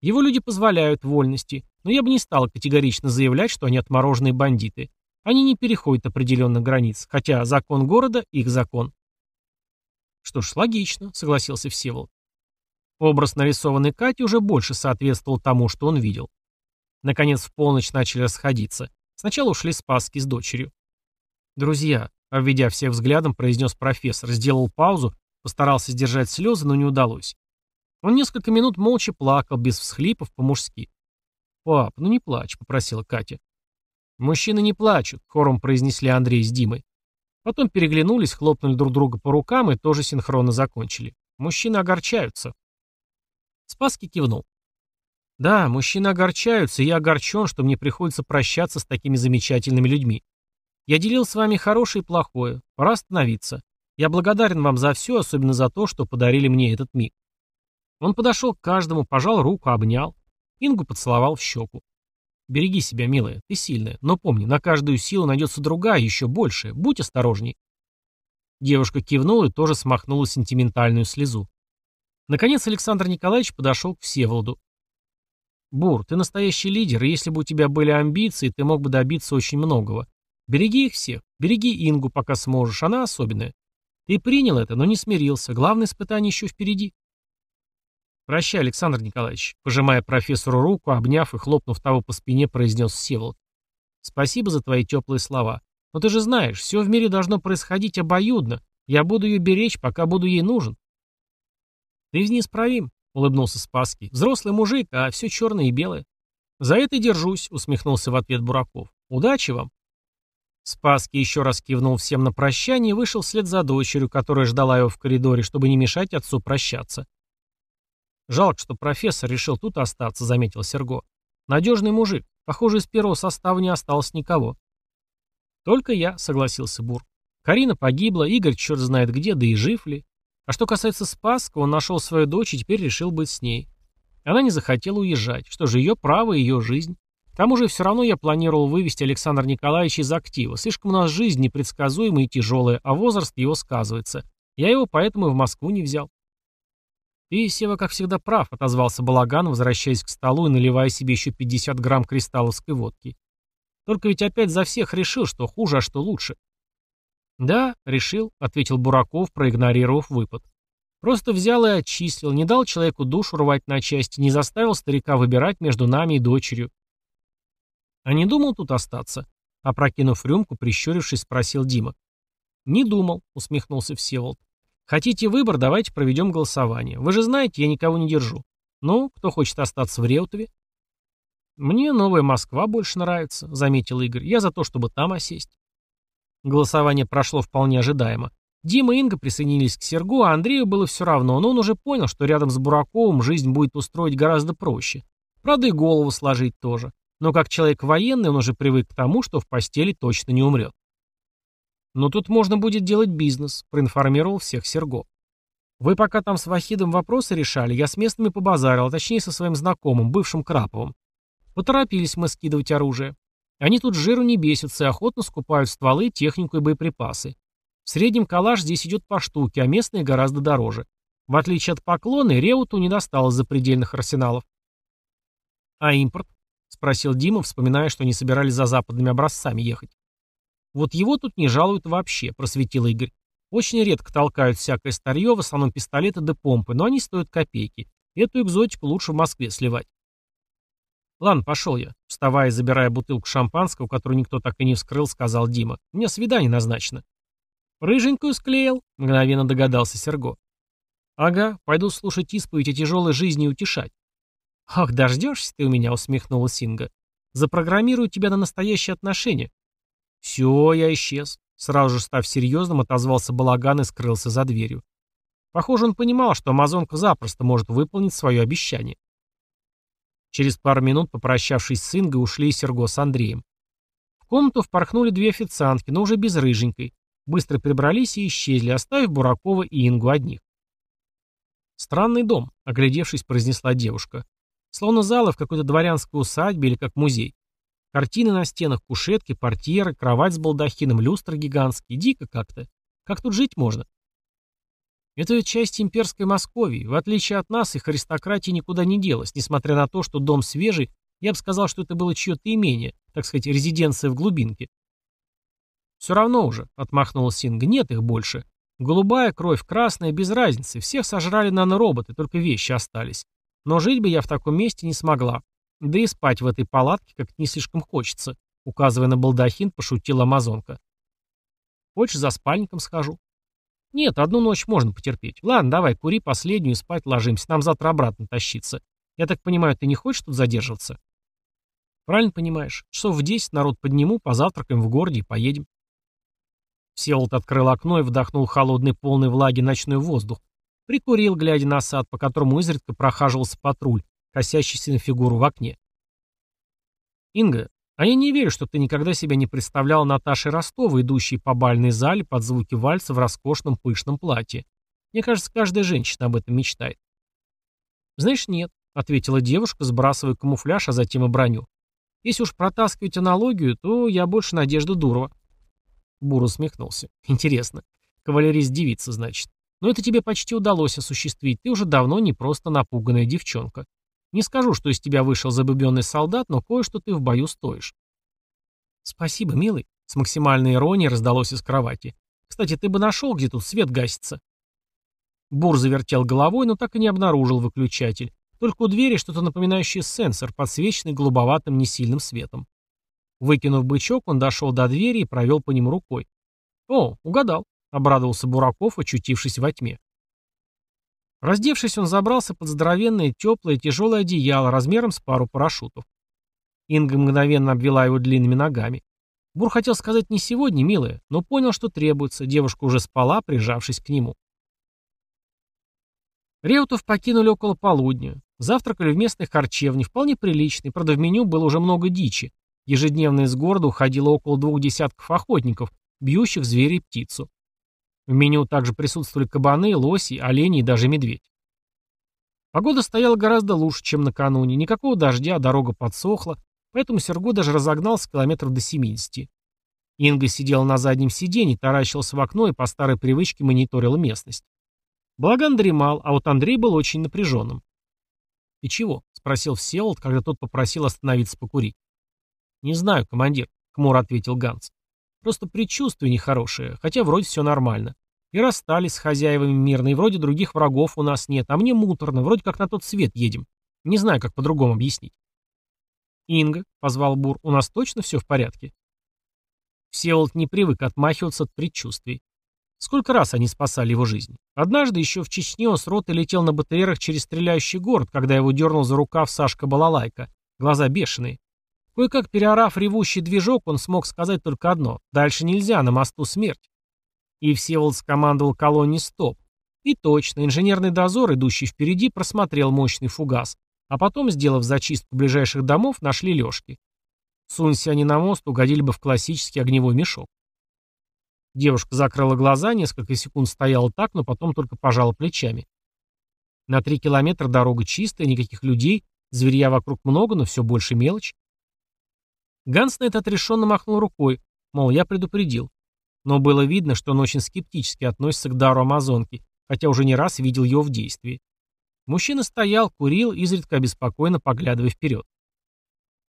Его люди позволяют вольности, но я бы не стал категорично заявлять, что они отмороженные бандиты. Они не переходят определенных границ, хотя закон города – их закон. Что ж, логично, согласился Всеволод. Образ нарисованный Кати уже больше соответствовал тому, что он видел. Наконец в полночь начали расходиться. Сначала ушли Спаски с дочерью. «Друзья, Обведя всех взглядом, произнес профессор, сделал паузу, постарался сдержать слезы, но не удалось. Он несколько минут молча плакал, без всхлипов, по-мужски. «Пап, ну не плачь», — попросила Катя. «Мужчины не плачут», — хором произнесли Андрей с Димой. Потом переглянулись, хлопнули друг друга по рукам и тоже синхронно закончили. «Мужчины огорчаются». Спаски кивнул. «Да, мужчины огорчаются, и я огорчен, что мне приходится прощаться с такими замечательными людьми. Я делил с вами хорошее и плохое. Пора остановиться. Я благодарен вам за все, особенно за то, что подарили мне этот миг. Он подошел к каждому, пожал руку, обнял. Ингу поцеловал в щеку. Береги себя, милая, ты сильная, но помни, на каждую силу найдется другая, еще большая. Будь осторожней. Девушка кивнула и тоже смахнула сентиментальную слезу. Наконец Александр Николаевич подошел к Всеволоду. «Бур, ты настоящий лидер, и если бы у тебя были амбиции, ты мог бы добиться очень многого. Береги их всех. Береги Ингу, пока сможешь. Она особенная. Ты принял это, но не смирился. Главное испытание еще впереди. Прощай, Александр Николаевич. Пожимая профессору руку, обняв и хлопнув того по спине, произнес Всеволод. Спасибо за твои теплые слова. Но ты же знаешь, все в мире должно происходить обоюдно. Я буду ее беречь, пока буду ей нужен. Ты неисправим, улыбнулся Спасский. Взрослый мужик, а все черное и белое. За это держусь, усмехнулся в ответ Бураков. Удачи вам. Спасский еще раз кивнул всем на прощание и вышел вслед за дочерью, которая ждала его в коридоре, чтобы не мешать отцу прощаться. «Жалко, что профессор решил тут остаться», — заметил Серго. «Надежный мужик. Похоже, из первого состава не осталось никого». «Только я», — согласился Бур. «Карина погибла, Игорь черт знает где, да и жив ли. А что касается Спасска, он нашел свою дочь и теперь решил быть с ней. Она не захотела уезжать. Что же, ее право и ее жизнь. К тому же все равно я планировал вывести Александра Николаевича из актива. Слишком у нас жизнь непредсказуемая и тяжелая, а возраст его сказывается. Я его поэтому и в Москву не взял. «Ты, Сева, как всегда прав», — отозвался Балаган, возвращаясь к столу и наливая себе еще 50 грамм кристалловской водки. «Только ведь опять за всех решил, что хуже, а что лучше». «Да, решил», — ответил Бураков, проигнорировав выпад. «Просто взял и отчислил, не дал человеку душу рвать на части, не заставил старика выбирать между нами и дочерью». «А не думал тут остаться?» — опрокинув рюмку, прищурившись, спросил Дима. «Не думал», — усмехнулся Всеволод. «Хотите выбор, давайте проведем голосование. Вы же знаете, я никого не держу. Ну, кто хочет остаться в Реутове?» «Мне новая Москва больше нравится», — заметил Игорь. «Я за то, чтобы там осесть». Голосование прошло вполне ожидаемо. Дима и Инга присоединились к Сергу, а Андрею было все равно, но он уже понял, что рядом с Бураковым жизнь будет устроить гораздо проще. Правда, и голову сложить тоже. Но как человек военный, он уже привык к тому, что в постели точно не умрет. «Но тут можно будет делать бизнес», — проинформировал всех Серго. «Вы пока там с Вахидом вопросы решали, я с местными побазарил, а точнее со своим знакомым, бывшим Краповым. Поторопились мы скидывать оружие. Они тут жиру не бесятся и охотно скупают стволы, технику и боеприпасы. В среднем калаш здесь идет по штуке, а местные гораздо дороже. В отличие от поклона, Реуту не досталось запредельных арсеналов. «А импорт?» — спросил Дима, вспоминая, что они собирались за западными образцами ехать. «Вот его тут не жалуют вообще», — просветил Игорь. «Очень редко толкают всякое старье, в основном пистолеты да помпы, но они стоят копейки. Эту экзотику лучше в Москве сливать». «Ладно, пошел я», — вставая и забирая бутылку шампанского, которую никто так и не вскрыл, сказал Дима. «У меня свидание назначено». «Рыженькую склеил», — мгновенно догадался Серго. «Ага, пойду слушать исповедь о тяжелой жизни и утешать». «Ах, дождешься ты у меня», — усмехнулась Синга. «Запрограммирую тебя на настоящие отношения». «Все, я исчез», — сразу же став серьезным, отозвался балаган и скрылся за дверью. Похоже, он понимал, что амазонка запросто может выполнить свое обещание. Через пару минут, попрощавшись с Ингой, ушли Серго с Андреем. В комнату впорхнули две официантки, но уже без рыженькой. Быстро прибрались и исчезли, оставив Буракова и Ингу одних. «Странный дом», — оглядевшись, произнесла девушка. «Словно залы в какой-то дворянской усадьбе или как музей. Картины на стенах, кушетки, портьеры, кровать с балдахином, люстра гигантские. Дико как-то. Как тут жить можно?» Это часть имперской Московии. В отличие от нас, их аристократия никуда не делась, несмотря на то, что дом свежий, я бы сказал, что это было чье-то имение, так сказать, резиденция в глубинке. «Все равно уже», — отмахнулся Синг, — «нет их больше. Голубая, кровь красная, без разницы. Всех сожрали нанороботы, только вещи остались. Но жить бы я в таком месте не смогла. Да и спать в этой палатке как-то не слишком хочется», — указывая на балдахин, пошутила амазонка. «Хочешь, за спальником схожу?» «Нет, одну ночь можно потерпеть. Ладно, давай, кури последнюю и спать ложимся. Нам завтра обратно тащиться. Я так понимаю, ты не хочешь тут задерживаться?» «Правильно понимаешь. Часов в десять народ подниму, позавтракаем в городе и поедем». Всеволод открыл окно и вдохнул холодный полный влаги ночной воздух. Прикурил, глядя на сад, по которому изредка прохаживался патруль, косящийся на фигуру в окне. «Инга, а я не верю, что ты никогда себя не представлял Наташей Ростовой, идущей по бальной зале под звуки вальса в роскошном пышном платье. Мне кажется, каждая женщина об этом мечтает. Знаешь, нет, ответила девушка, сбрасывая камуфляж, а затем и броню. Если уж протаскивать аналогию, то я больше Надежда Дурова. Бур усмехнулся. Интересно. Кавалерист девица, значит. Но это тебе почти удалось осуществить. Ты уже давно не просто напуганная девчонка. Не скажу, что из тебя вышел забубенный солдат, но кое-что ты в бою стоишь. Спасибо, милый. С максимальной иронией раздалось из кровати. Кстати, ты бы нашел, где тут свет гасится. Бур завертел головой, но так и не обнаружил выключатель. Только у двери что-то напоминающее сенсор, подсвеченный голубоватым несильным светом. Выкинув бычок, он дошел до двери и провел по нему рукой. «О, угадал», — обрадовался Бураков, очутившись во тьме. Раздевшись, он забрался под здоровенное, теплое, тяжелое одеяло размером с пару парашютов. Инга мгновенно обвела его длинными ногами. Бур хотел сказать «не сегодня, милая», но понял, что требуется, девушка уже спала, прижавшись к нему. Реутов покинули около полудня. Завтракали в местных харчевне, вполне приличной, правда в меню было уже много дичи. Ежедневно из города уходило около двух десятков охотников, бьющих зверей и птицу. В меню также присутствовали кабаны, лоси, олени и даже медведь. Погода стояла гораздо лучше, чем накануне. Никакого дождя, дорога подсохла, поэтому Серго даже разогнался километров до 70. Инга сидела на заднем сиденье, таращилась в окно и по старой привычке мониторила местность. Благан дремал, а вот Андрей был очень напряженным. «Ты чего?» — спросил Всеволод, когда тот попросил остановиться покурить. «Не знаю, командир», — хмуро ответил Ганс. «Просто предчувствие нехорошее, хотя вроде все нормально. И расстались с хозяевами мирно, и вроде других врагов у нас нет, а мне муторно, вроде как на тот свет едем. Не знаю, как по-другому объяснить». «Инга», — позвал Бур, — «у нас точно все в порядке?» Всеволод не привык отмахиваться от предчувствий. Сколько раз они спасали его жизнь. Однажды еще в Чечне он с роты летел на БТРах через стреляющий город, когда его дернул за рукав Сашка Балалайка. Глаза бешеные. Кое-как переорав ревущий движок, он смог сказать только одно. Дальше нельзя, на мосту смерть. И Всеволод скомандовал колонне «Стоп». И точно, инженерный дозор, идущий впереди, просмотрел мощный фугас. А потом, сделав зачистку ближайших домов, нашли лёжки. Сунься они на мост, угодили бы в классический огневой мешок. Девушка закрыла глаза, несколько секунд стояла так, но потом только пожала плечами. На три километра дорога чистая, никаких людей, зверья вокруг много, но все больше мелочь. Ганс на это отрешенно махнул рукой, мол, я предупредил. Но было видно, что он очень скептически относится к дару Амазонки, хотя уже не раз видел его в действии. Мужчина стоял, курил, изредка обеспокоенно поглядывая вперед.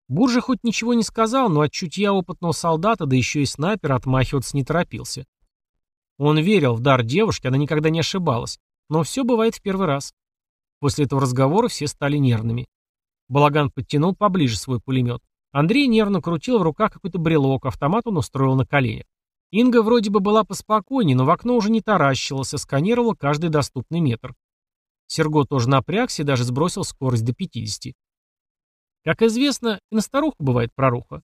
Буржа хоть ничего не сказал, но от чутья опытного солдата, да еще и снайпера, отмахиваться не торопился. Он верил в дар девушки, она никогда не ошибалась, но все бывает в первый раз. После этого разговора все стали нервными. Балаган подтянул поближе свой пулемет. Андрей нервно крутил в руках какой-то брелок, автомат он устроил на коленях. Инга вроде бы была поспокойнее, но в окно уже не таращилась, а сканировала каждый доступный метр. Серго тоже напрягся и даже сбросил скорость до 50. Как известно, и на старуху бывает проруха.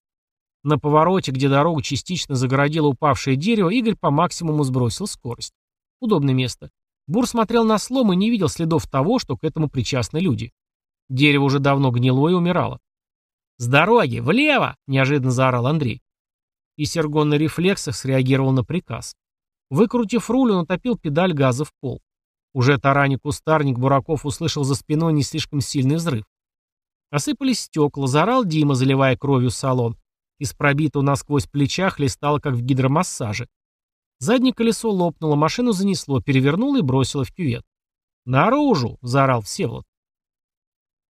На повороте, где дорогу частично загородило упавшее дерево, Игорь по максимуму сбросил скорость. Удобное место. Бур смотрел на слом и не видел следов того, что к этому причастны люди. Дерево уже давно гнило и умирало. «С дороги! Влево!» — неожиданно заорал Андрей. И Сергон на рефлексах среагировал на приказ. Выкрутив руль, он утопил педаль газа в пол. Уже тараня кустарник Бураков услышал за спиной не слишком сильный взрыв. Осыпались стекла, заорал Дима, заливая кровью салон. Из пробитого насквозь плеча хлестало, как в гидромассаже. Заднее колесо лопнуло, машину занесло, перевернуло и бросило в кювет. «Наружу!» — заорал Всеволод.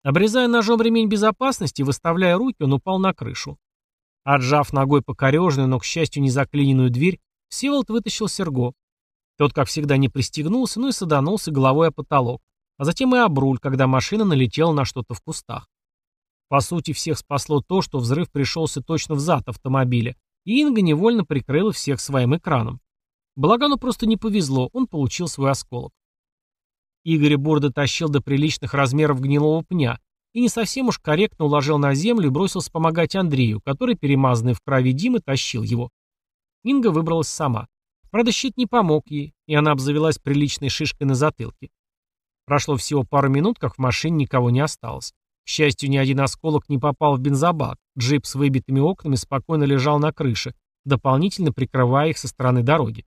Обрезая ножом ремень безопасности, выставляя руки, он упал на крышу. Отжав ногой покореженную, но, к счастью, не заклиненную дверь, Всеволод вытащил Серго. Тот, как всегда, не пристегнулся, но и саданулся головой о потолок, а затем и об руль, когда машина налетела на что-то в кустах. По сути, всех спасло то, что взрыв пришелся точно в зад автомобиля, и Инга невольно прикрыла всех своим экраном. Благану просто не повезло, он получил свой осколок. Игоря Бурда тащил до приличных размеров гнилого пня и не совсем уж корректно уложил на землю и бросился помогать Андрею, который, перемазанный в крови Димы, тащил его. Инга выбралась сама. Правда, щит не помог ей, и она обзавелась приличной шишкой на затылке. Прошло всего пару минут, как в машине никого не осталось. К счастью, ни один осколок не попал в бензобак. Джип с выбитыми окнами спокойно лежал на крыше, дополнительно прикрывая их со стороны дороги.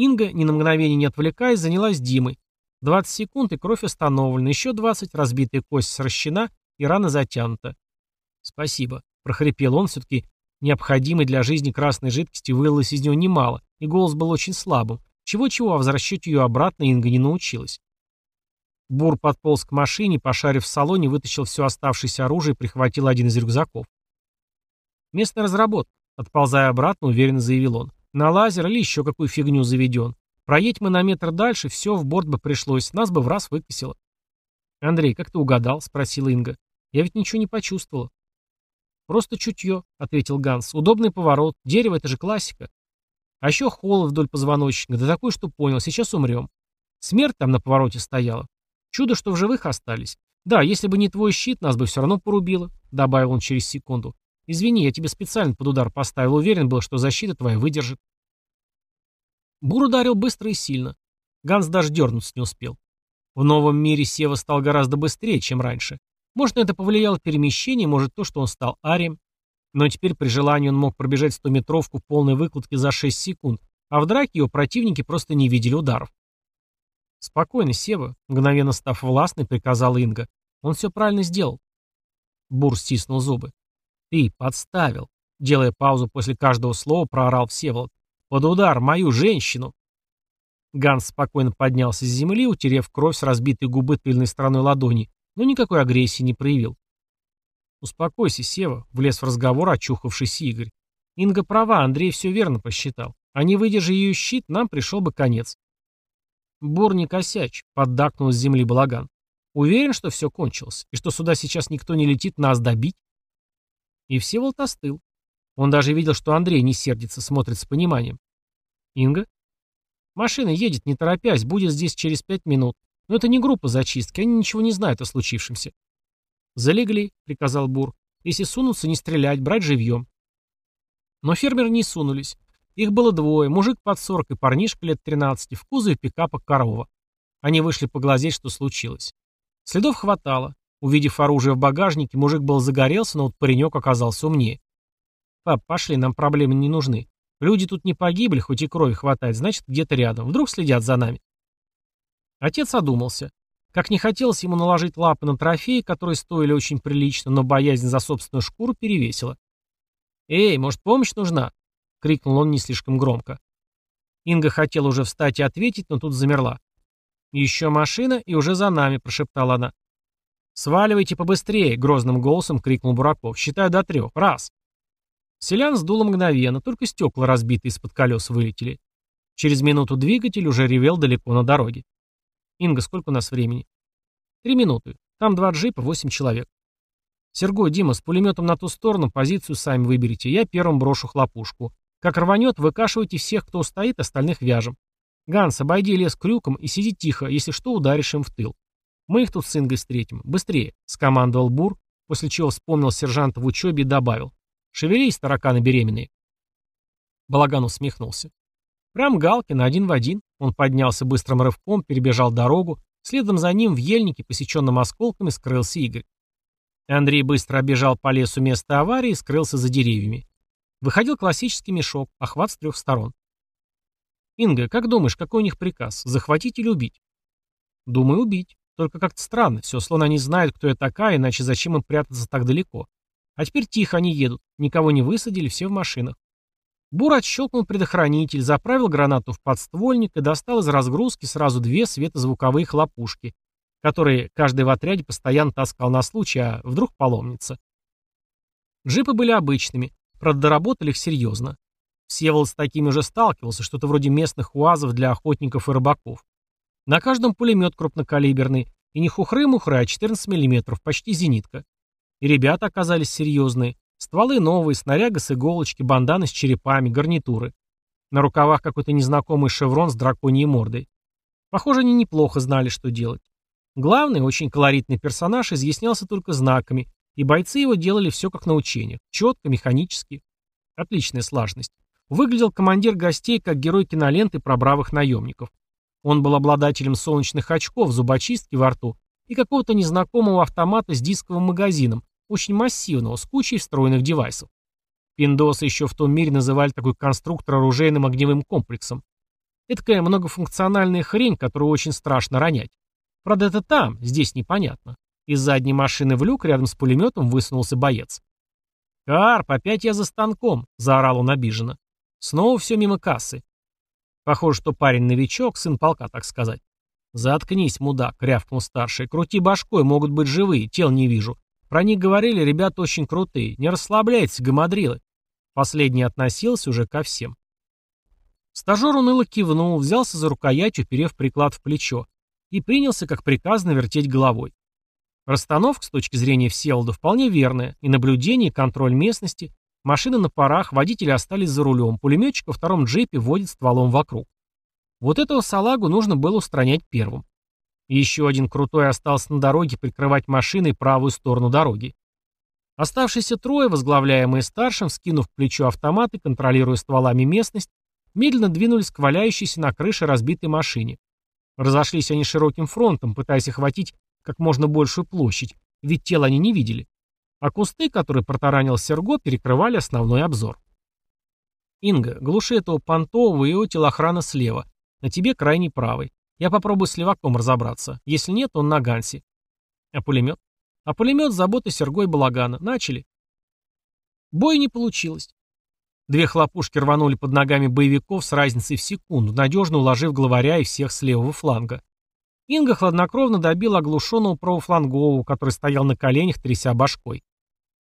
Инга, ни на мгновение не отвлекаясь, занялась Димой. 20 секунд, и кровь остановлена. Еще 20, разбитая кость сращена, и рана затянута. «Спасибо», — прохрипел он, все-таки необходимой для жизни красной жидкости вылилось из него немало, и голос был очень слабым. Чего-чего, а возвращать ее обратно Инга не научилась. Бур подполз к машине, пошарив в салоне, вытащил все оставшееся оружие и прихватил один из рюкзаков. «Местная разработка», — отползая обратно, уверенно заявил он. «На лазер или еще какую фигню заведен. Проедь мы на метр дальше, все, в борт бы пришлось, нас бы в раз выкосило». «Андрей, как ты угадал?» — спросила Инга. «Я ведь ничего не почувствовала». «Просто чутье», — ответил Ганс. «Удобный поворот. Дерево — это же классика. А еще холод вдоль позвоночника, да такой, что понял, сейчас умрем. Смерть там на повороте стояла. Чудо, что в живых остались. Да, если бы не твой щит, нас бы все равно порубило, добавил он через секунду. Извини, я тебе специально под удар поставил, уверен был, что защита твоя выдержит. Бур ударил быстро и сильно. Ганс даже дернуться не успел. В новом мире Сева стал гораздо быстрее, чем раньше. Может, это повлияло перемещение, может, то, что он стал арием. Но теперь при желании он мог пробежать стометровку в полной выкладке за 6 секунд, а в драке его противники просто не видели ударов. «Спокойно, Сева», — мгновенно став властной, приказал Инга. «Он все правильно сделал». Бур стиснул зубы. «Ты подставил», — делая паузу после каждого слова, проорал Всеволод. «Под удар мою женщину!» Ганс спокойно поднялся с земли, утерев кровь с разбитой губы тыльной стороной ладони, но никакой агрессии не проявил. «Успокойся, Сева», — влез в разговор очухавшийся Игорь. «Инга права, Андрей все верно посчитал. А не выдержи ее щит, нам пришел бы конец». «Бур не косяч», — поддакнул с земли балаган. «Уверен, что все кончилось, и что сюда сейчас никто не летит нас добить?» И Всеволод остыл. Он даже видел, что Андрей не сердится, смотрит с пониманием. «Инга?» «Машина едет, не торопясь, будет здесь через пять минут. Но это не группа зачистки, они ничего не знают о случившемся». «Залегли», — приказал Бур. «Если сунутся, не стрелять, брать живьем». Но фермеры не сунулись. Их было двое, мужик под сорок и парнишка лет тринадцати, в кузове пикапа корова. Они вышли поглазеть, что случилось. Следов хватало. Увидев оружие в багажнике, мужик был загорелся, но вот паренек оказался умнее. «Пап, пошли, нам проблемы не нужны. Люди тут не погибли, хоть и крови хватает, значит, где-то рядом. Вдруг следят за нами». Отец одумался. Как не хотелось ему наложить лапы на трофеи, которые стоили очень прилично, но боязнь за собственную шкуру перевесила. «Эй, может, помощь нужна?» — крикнул он не слишком громко. Инга хотела уже встать и ответить, но тут замерла. «Еще машина, и уже за нами», — прошептала она. «Сваливайте побыстрее!» — грозным голосом крикнул Бураков. «Считаю до трех. Раз!» Селян сдуло мгновенно, только стекла разбитые из-под колес вылетели. Через минуту двигатель уже ревел далеко на дороге. «Инга, сколько у нас времени?» «Три минуты. Там два джипа, восемь человек». «Сергой, Дима, с пулеметом на ту сторону, позицию сами выберите. Я первым брошу хлопушку. Как рванет, выкашивайте всех, кто стоит, остальных вяжем. Ганс, обойди лес крюком и сиди тихо, если что, ударишь им в тыл. Мы их тут с Ингой встретим. Быстрее, скомандовал Бур, после чего вспомнил сержанта в учебе и добавил. Шевелись, тараканы беременные. Балаган усмехнулся. Прям Галкин, один в один. Он поднялся быстрым рывком, перебежал дорогу. Следом за ним в ельнике, посеченном осколками, скрылся Игорь. Андрей быстро обежал по лесу место аварии и скрылся за деревьями. Выходил классический мешок, охват с трех сторон. «Инга, как думаешь, какой у них приказ? Захватить или убить?» «Думаю, убить. Только как-то странно. Все, словно они знают, кто я такая, иначе зачем им прятаться так далеко? А теперь тихо они едут. Никого не высадили, все в машинах». Бур отщелкнул предохранитель, заправил гранату в подствольник и достал из разгрузки сразу две светозвуковые хлопушки, которые каждый в отряде постоянно таскал на случай, а вдруг поломнится. Джипы были обычными, Правда, доработали их серьезно. Всеволод с такими уже сталкивался, что-то вроде местных уазов для охотников и рыбаков. На каждом пулемет крупнокалиберный, и не хухры-мухры, а 14 мм, почти зенитка. И ребята оказались серьезные. Стволы новые, снаряга с иголочки, банданы с черепами, гарнитуры. На рукавах какой-то незнакомый шеврон с драконьей мордой. Похоже, они неплохо знали, что делать. Главный, очень колоритный персонаж изъяснялся только знаками, и бойцы его делали все как на учениях. Четко, механически. Отличная слаженность. Выглядел командир гостей как герой киноленты про бравых наемников. Он был обладателем солнечных очков, зубочистки во рту и какого-то незнакомого автомата с дисковым магазином, очень массивного, с кучей встроенных девайсов. Пиндосы еще в том мире называли такой конструктор оружейным огневым комплексом. Это такая многофункциональная хрень, которую очень страшно ронять. Правда, это там, здесь непонятно. Из задней машины в люк рядом с пулеметом высунулся боец. «Карп, опять я за станком!» — заорал он обиженно. «Снова все мимо кассы». Похоже, что парень новичок, сын полка, так сказать. «Заткнись, мудак», — рявкнул старший. «Крути башкой, могут быть живые, тел не вижу. Про них говорили, ребята очень крутые. Не расслабляйтесь, гамадрилы». Последний относился уже ко всем. Стажер уныло кивнул, взялся за рукоять, уперев приклад в плечо, и принялся, как приказано, вертеть головой. Расстановка с точки зрения Всеволода вполне верная. И наблюдение, и контроль местности. Машины на парах, водители остались за рулем. Пулеметчик во втором джипе водит стволом вокруг. Вот этого салагу нужно было устранять первым. Еще один крутой остался на дороге прикрывать машиной правую сторону дороги. Оставшиеся трое, возглавляемые старшим, скинув к плечу автоматы, контролируя стволами местность, медленно двинулись к валяющейся на крыше разбитой машине. Разошлись они широким фронтом, пытаясь охватить как можно большую площадь, ведь тело они не видели. А кусты, которые протаранил Серго, перекрывали основной обзор. Инга, глуши этого понтового и его телохрана слева. На тебе крайний правый. Я попробую с леваком разобраться. Если нет, он на Гансе. А пулемет? А пулемет — забота Сергой Балагана. Начали. Бой не получилось. Две хлопушки рванули под ногами боевиков с разницей в секунду, надежно уложив главаря и всех с левого фланга. Инга хладнокровно добила оглушенного правофлангового, который стоял на коленях, тряся башкой.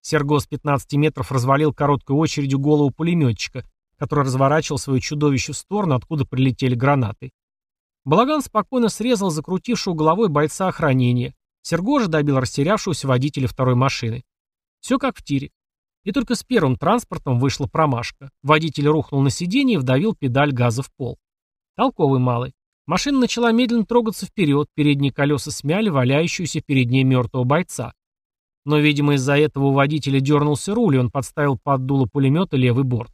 Серго с 15 метров развалил короткой очередью голову пулеметчика, который разворачивал свое чудовище в сторону, откуда прилетели гранаты. Балаган спокойно срезал закрутившего головой бойца охранения. Серго же добил растерявшегося водителя второй машины. Все как в тире. И только с первым транспортом вышла промашка. Водитель рухнул на сиденье и вдавил педаль газа в пол. Толковый малый. Машина начала медленно трогаться вперед, передние колеса смяли валяющуюся перед ней мертвого бойца. Но, видимо, из-за этого у водителя дернулся руль, и он подставил под дуло пулемета левый борт.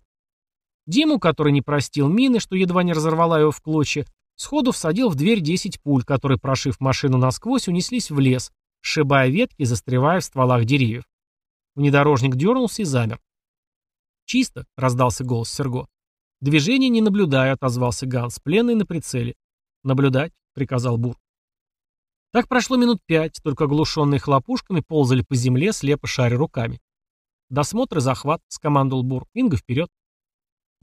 Диму, который не простил мины, что едва не разорвала его в клочья, сходу всадил в дверь 10 пуль, которые, прошив машину насквозь, унеслись в лес, сшибая ветки и застревая в стволах деревьев. Внедорожник дернулся и замер. «Чисто», — раздался голос Серго. «Движение не наблюдаю», — отозвался Ганс, пленный на прицеле. «Наблюдать», — приказал Бур. Так прошло минут пять, только оглушенные хлопушками ползали по земле, слепо шаря руками. «Досмотр и захват», — скомандовал Бур. «Инга, вперед».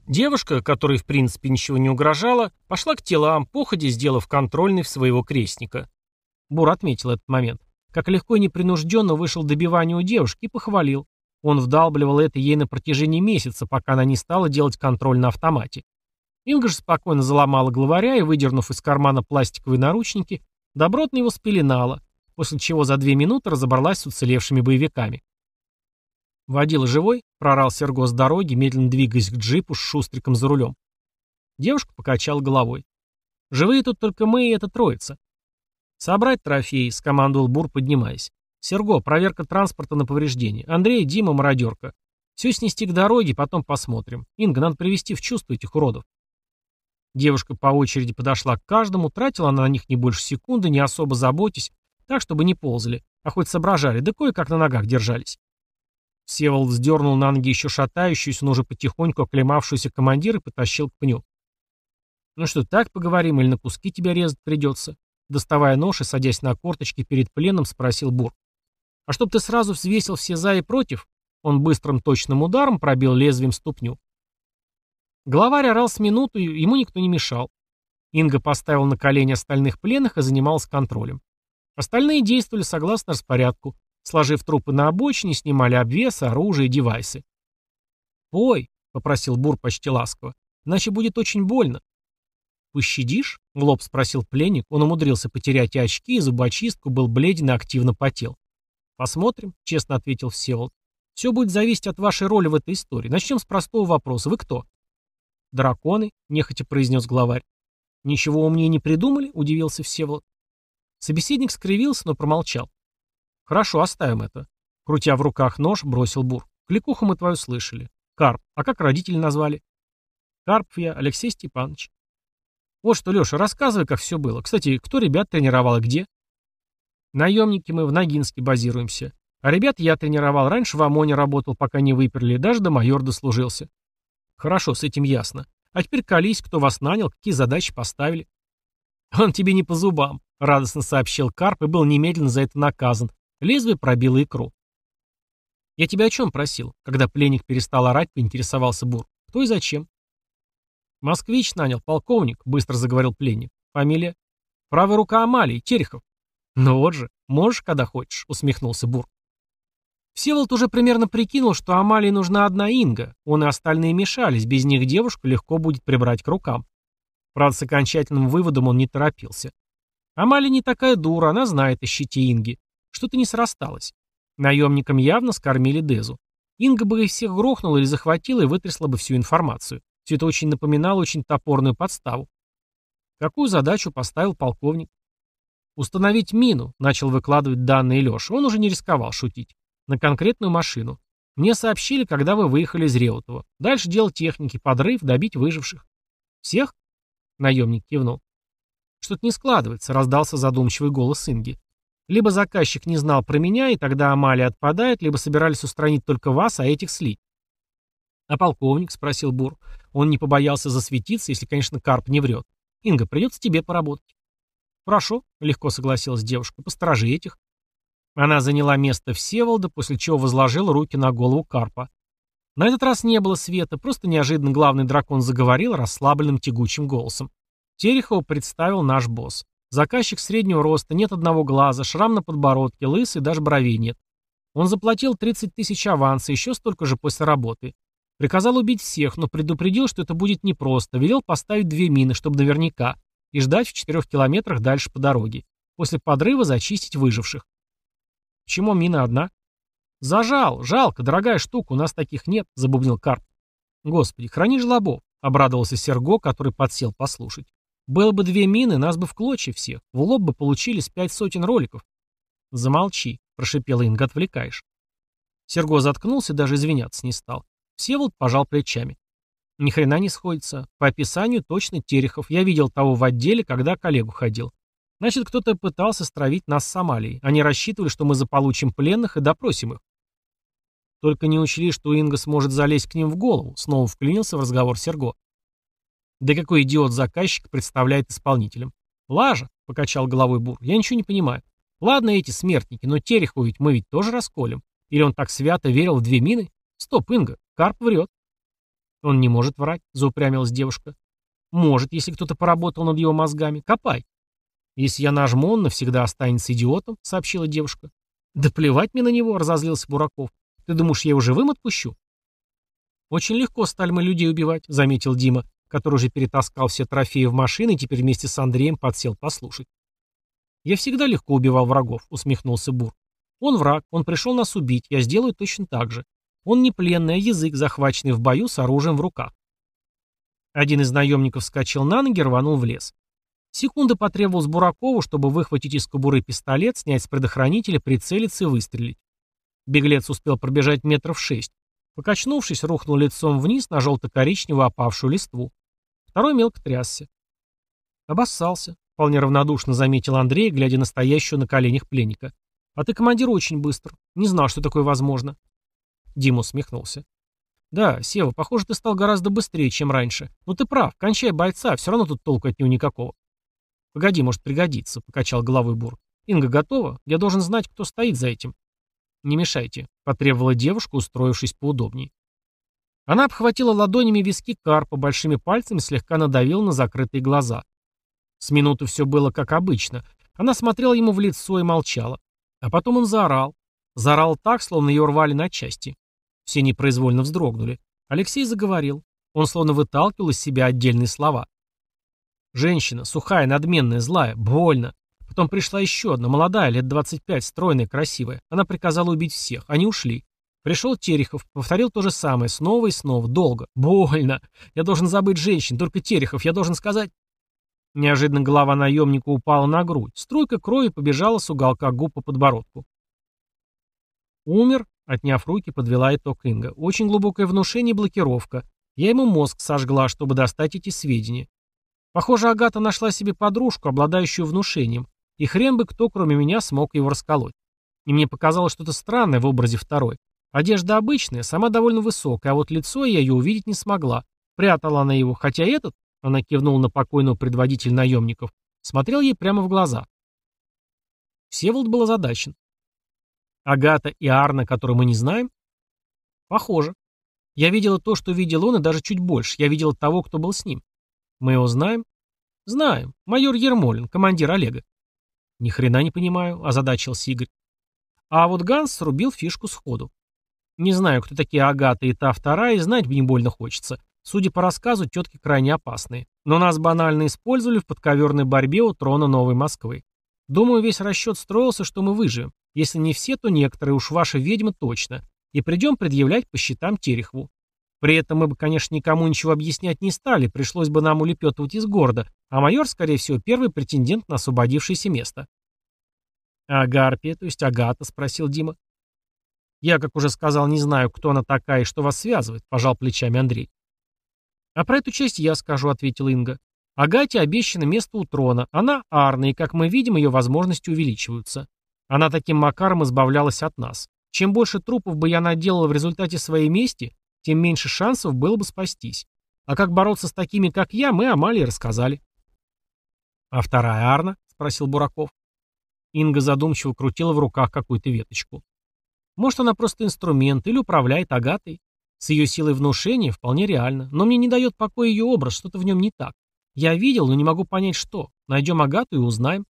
Девушка, которой в принципе ничего не угрожало, пошла к телам, походе сделав контрольный в своего крестника. Бур отметил этот момент. Как легко и непринужденно вышел добивание у девушки и похвалил. Он вдалбливал это ей на протяжении месяца, пока она не стала делать контроль на автомате. Инга же спокойно заломала главаря и, выдернув из кармана пластиковые наручники, добротно его спеленала, после чего за две минуты разобралась с уцелевшими боевиками. «Водила живой?» — прорал Серго с дороги, медленно двигаясь к джипу с шустриком за рулем. Девушка покачала головой. «Живые тут только мы и эта троица». «Собрать трофеи», — скомандовал Бур, поднимаясь. «Серго, проверка транспорта на повреждение. Андрей, Дима, мародерка. Все снести к дороге, потом посмотрим. Инга, надо привести в чувство этих уродов». Девушка по очереди подошла к каждому, тратила на них не больше секунды, не особо заботясь, так, чтобы не ползали, а хоть соображали, да кое-как на ногах держались. Всеволод сдернул на ноги еще шатающуюся, но уже потихоньку оклемавшуюся командир и потащил к пню. «Ну что, так поговорим или на куски тебя резать придется?» Доставая нож и садясь на корточки перед пленом, спросил Бур. «А чтоб ты сразу взвесил все за и против?» Он быстрым точным ударом пробил лезвием ступню. Главарь орал с минуту, ему никто не мешал. Инга поставила на колени остальных пленных и занималась контролем. Остальные действовали согласно распорядку. Сложив трупы на обочине, снимали обвесы, оружие и девайсы. «Пой», — попросил Бур почти ласково, — «иначе будет очень больно». «Пощадишь?» — в лоб спросил пленник. Он умудрился потерять и очки, и зубочистку, был бледен и активно потел. «Посмотрим», — честно ответил Всеволод. «Все будет зависеть от вашей роли в этой истории. Начнем с простого вопроса. Вы кто?» «Драконы», — нехотя произнес главарь. «Ничего умнее не придумали?» — удивился Всеволод. Собеседник скривился, но промолчал. «Хорошо, оставим это». Крутя в руках нож, бросил Бур. «Кликуху мы твою слышали. Карп. А как родители назвали?» «Карпов я, Алексей Степанович». «Вот что, Леша, рассказывай, как все было. Кстати, кто ребят тренировал и где?» «Наемники мы в Ногинске базируемся. А ребят я тренировал. Раньше в ОМОНе работал, пока не выперли. Даже до майор дослужился». Хорошо, с этим ясно. А теперь колись, кто вас нанял, какие задачи поставили. Он тебе не по зубам, радостно сообщил Карп и был немедленно за это наказан. Лезвие пробило икру. Я тебя о чем просил? Когда пленник перестал орать, поинтересовался Бур. Кто и зачем? Москвич нанял, полковник, быстро заговорил пленник. Фамилия? Правая рука Амалии, Терехов. Ну вот же, можешь, когда хочешь, усмехнулся Бур. Всеволод уже примерно прикинул, что Амалии нужна одна Инга, он и остальные мешались, без них девушку легко будет прибрать к рукам. Правда, с окончательным выводом он не торопился. Амалия не такая дура, она знает о щите Инги. Что-то не срасталось. Наемникам явно скормили Дезу. Инга бы их всех грохнула или захватила и вытрясла бы всю информацию. Все это очень напоминало очень топорную подставу. Какую задачу поставил полковник? Установить мину, начал выкладывать данные Леша. Он уже не рисковал шутить. На конкретную машину. Мне сообщили, когда вы выехали из Реутова. Дальше дело техники, подрыв, добить выживших. Всех? Наемник кивнул. Что-то не складывается, раздался задумчивый голос Инги. Либо заказчик не знал про меня, и тогда Амалия отпадает, либо собирались устранить только вас, а этих слить. А полковник, спросил Бур, Он не побоялся засветиться, если, конечно, Карп не врет. Инга, придется тебе поработать. Хорошо, легко согласилась девушка, посторожи этих. Она заняла место Всеволода, после чего возложила руки на голову Карпа. На этот раз не было света, просто неожиданно главный дракон заговорил расслабленным тягучим голосом. Терехова представил наш босс. Заказчик среднего роста, нет одного глаза, шрам на подбородке, лысый, даже бровей нет. Он заплатил 30 тысяч аванса, еще столько же после работы. Приказал убить всех, но предупредил, что это будет непросто, велел поставить две мины, чтобы наверняка, и ждать в четырех километрах дальше по дороге. После подрыва зачистить выживших. Почему мина одна? Зажал, жалко, дорогая штука, у нас таких нет, забубнил Карп. Господи, храни жлобов, обрадовался Серго, который подсел послушать. Было бы две мины, нас бы в клочья всех. В лоб бы получили с пять сотен роликов. Замолчи, прошипела Инга, отвлекаешь. Серго заткнулся даже извиняться не стал. Всеволод пожал плечами. Ни хрена не сходится. По описанию точно Терехов. Я видел того в отделе, когда коллегу ходил. Значит, кто-то пытался стравить нас с Сомалией. Они рассчитывали, что мы заполучим пленных и допросим их. Только не учли, что Инга сможет залезть к ним в голову. Снова вклинился в разговор Серго. Да какой идиот-заказчик представляет исполнителем? Лажа, покачал головой Бур. Я ничего не понимаю. Ладно эти смертники, но Тереху ведь мы ведь тоже расколем. Или он так свято верил в две мины? Стоп, Инга, Карп врет. Он не может врать, заупрямилась девушка. Может, если кто-то поработал над его мозгами. Копай. Если я нажму, он навсегда останется идиотом, сообщила девушка. Да плевать мне на него, разозлился Бураков. Ты думаешь, я его живым отпущу? Очень легко стали мы людей убивать, заметил Дима, который уже перетаскал все трофеи в машины и теперь вместе с Андреем подсел послушать. Я всегда легко убивал врагов, усмехнулся Бур. Он враг, он пришел нас убить, я сделаю точно так же. Он не пленный, а язык, захваченный в бою с оружием в руках. Один из наемников вскочил на ноги рванул в лес. Секунда потребовалась Буракову, чтобы выхватить из кобуры пистолет, снять с предохранителя, прицелиться и выстрелить. Беглец успел пробежать метров шесть. Покачнувшись, рухнул лицом вниз на желто-коричневую опавшую листву. Второй мелко трясся. Обоссался, вполне равнодушно заметил Андрей, глядя на стоящего на коленях пленника. А ты, командир, очень быстро. Не знал, что такое возможно. Дима усмехнулся. «Да, Сева, похоже, ты стал гораздо быстрее, чем раньше. Но ты прав, кончай бойца, все равно тут толку от него никакого». «Погоди, может пригодится», — покачал головой Бур. «Инга готова? Я должен знать, кто стоит за этим». «Не мешайте», — потребовала девушка, устроившись поудобнее. Она обхватила ладонями виски карпа, большими пальцами слегка надавила на закрытые глаза. С минуты все было как обычно. Она смотрела ему в лицо и молчала. А потом он заорал. Заорал так, словно ее рвали на части. Все непроизвольно вздрогнули. Алексей заговорил. Он словно выталкивал из себя отдельные слова. Женщина, сухая, надменная, злая, больно. Потом пришла еще одна, молодая, лет 25, стройная, красивая. Она приказала убить всех. Они ушли. Пришел Терехов, повторил то же самое, снова и снова, долго. Больно. Я должен забыть женщин, только Терехов, я должен сказать... Неожиданно голова наемника упала на грудь. Струйка крови побежала с уголка губ по подбородку. Умер, Отняв руки, подвела итог Инга. Очень глубокое внушение и блокировка. Я ему мозг сожгла, чтобы достать эти сведения. Похоже, Агата нашла себе подружку, обладающую внушением, и хрен бы кто, кроме меня, смог его расколоть. И мне показалось что-то странное в образе второй. Одежда обычная, сама довольно высокая, а вот лицо я ее увидеть не смогла. Прятала она его, хотя этот, она кивнула на покойного предводителя наемников, смотрел ей прямо в глаза. Всеволод был озадачен. Агата и Арна, которую мы не знаем? Похоже. Я видела то, что видел он, и даже чуть больше. Я видела того, кто был с ним. Мы его знаем? Знаем. Майор Ермолин, командир Олега. Ни хрена не понимаю, озадачился Игорь. А вот Ганс срубил фишку сходу. Не знаю, кто такие Агата и та вторая, и знать бы не больно хочется. Судя по рассказу, тетки крайне опасные. Но нас банально использовали в подковерной борьбе у трона Новой Москвы. Думаю, весь расчет строился, что мы выживем. Если не все, то некоторые, уж ваши ведьмы точно. И придем предъявлять по счетам Терехву. При этом мы бы, конечно, никому ничего объяснять не стали, пришлось бы нам улепетывать из города, а майор, скорее всего, первый претендент на освободившееся место. «А Гарпия, то есть Агата?» — спросил Дима. «Я, как уже сказал, не знаю, кто она такая и что вас связывает», — пожал плечами Андрей. «А про эту часть я скажу», — ответил Инга. «Агате обещано место у трона. Она Арна, и, как мы видим, ее возможности увеличиваются. Она таким макаром избавлялась от нас. Чем больше трупов бы я наделала в результате своей мести, тем меньше шансов было бы спастись. А как бороться с такими, как я, мы Амалии рассказали. А вторая Арна? Спросил Бураков. Инга задумчиво крутила в руках какую-то веточку. Может, она просто инструмент или управляет Агатой? С ее силой внушения вполне реально, но мне не дает покоя ее образ, что-то в нем не так. Я видел, но не могу понять, что. Найдем Агату и узнаем.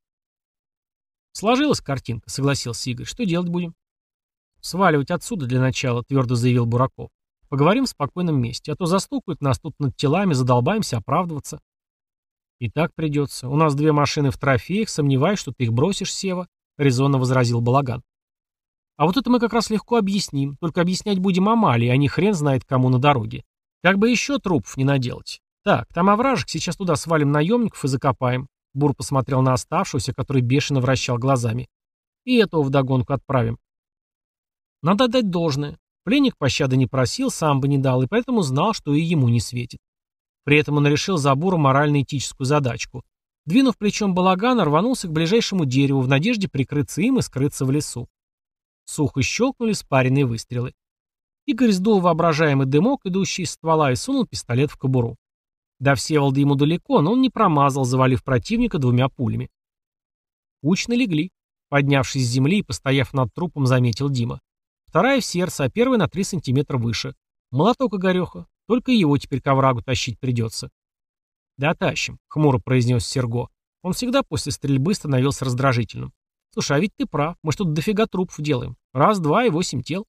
Сложилась картинка, согласился Игорь. Что делать будем? Сваливать отсюда для начала, твердо заявил Бураков. Поговорим в спокойном месте, а то застукают нас тут над телами, задолбаемся оправдываться. И так придется. У нас две машины в трофеях, сомневаюсь, что ты их бросишь, Сева, резонно возразил Балаган. А вот это мы как раз легко объясним, только объяснять будем Амалии, а не хрен знает кому на дороге. Как бы еще трупов не наделать. Так, там овражек, сейчас туда свалим наемников и закопаем. Бур посмотрел на оставшегося, который бешено вращал глазами. И этого вдогонку отправим. Надо дать должное. Пленник пощады не просил, сам бы не дал, и поэтому знал, что и ему не светит. При этом он решил за Буру морально-этическую задачку. Двинув плечом балагана, рванулся к ближайшему дереву в надежде прикрыться им и скрыться в лесу. Сухо щелкнули спаренные выстрелы. Игорь сдул воображаемый дымок, идущий из ствола, и сунул пистолет в кобуру. До Всеволода ему далеко, но он не промазал, завалив противника двумя пулями. Кучно легли. Поднявшись с земли и постояв над трупом, заметил Дима. Вторая в сердце, а первая на три сантиметра выше. Молоток Игореха. Только его теперь к оврагу тащить придется. «Да тащим», — хмуро произнес Серго. Он всегда после стрельбы становился раздражительным. «Слушай, а ведь ты прав. Мы что-то дофига трупов делаем. Раз, два и восемь тел».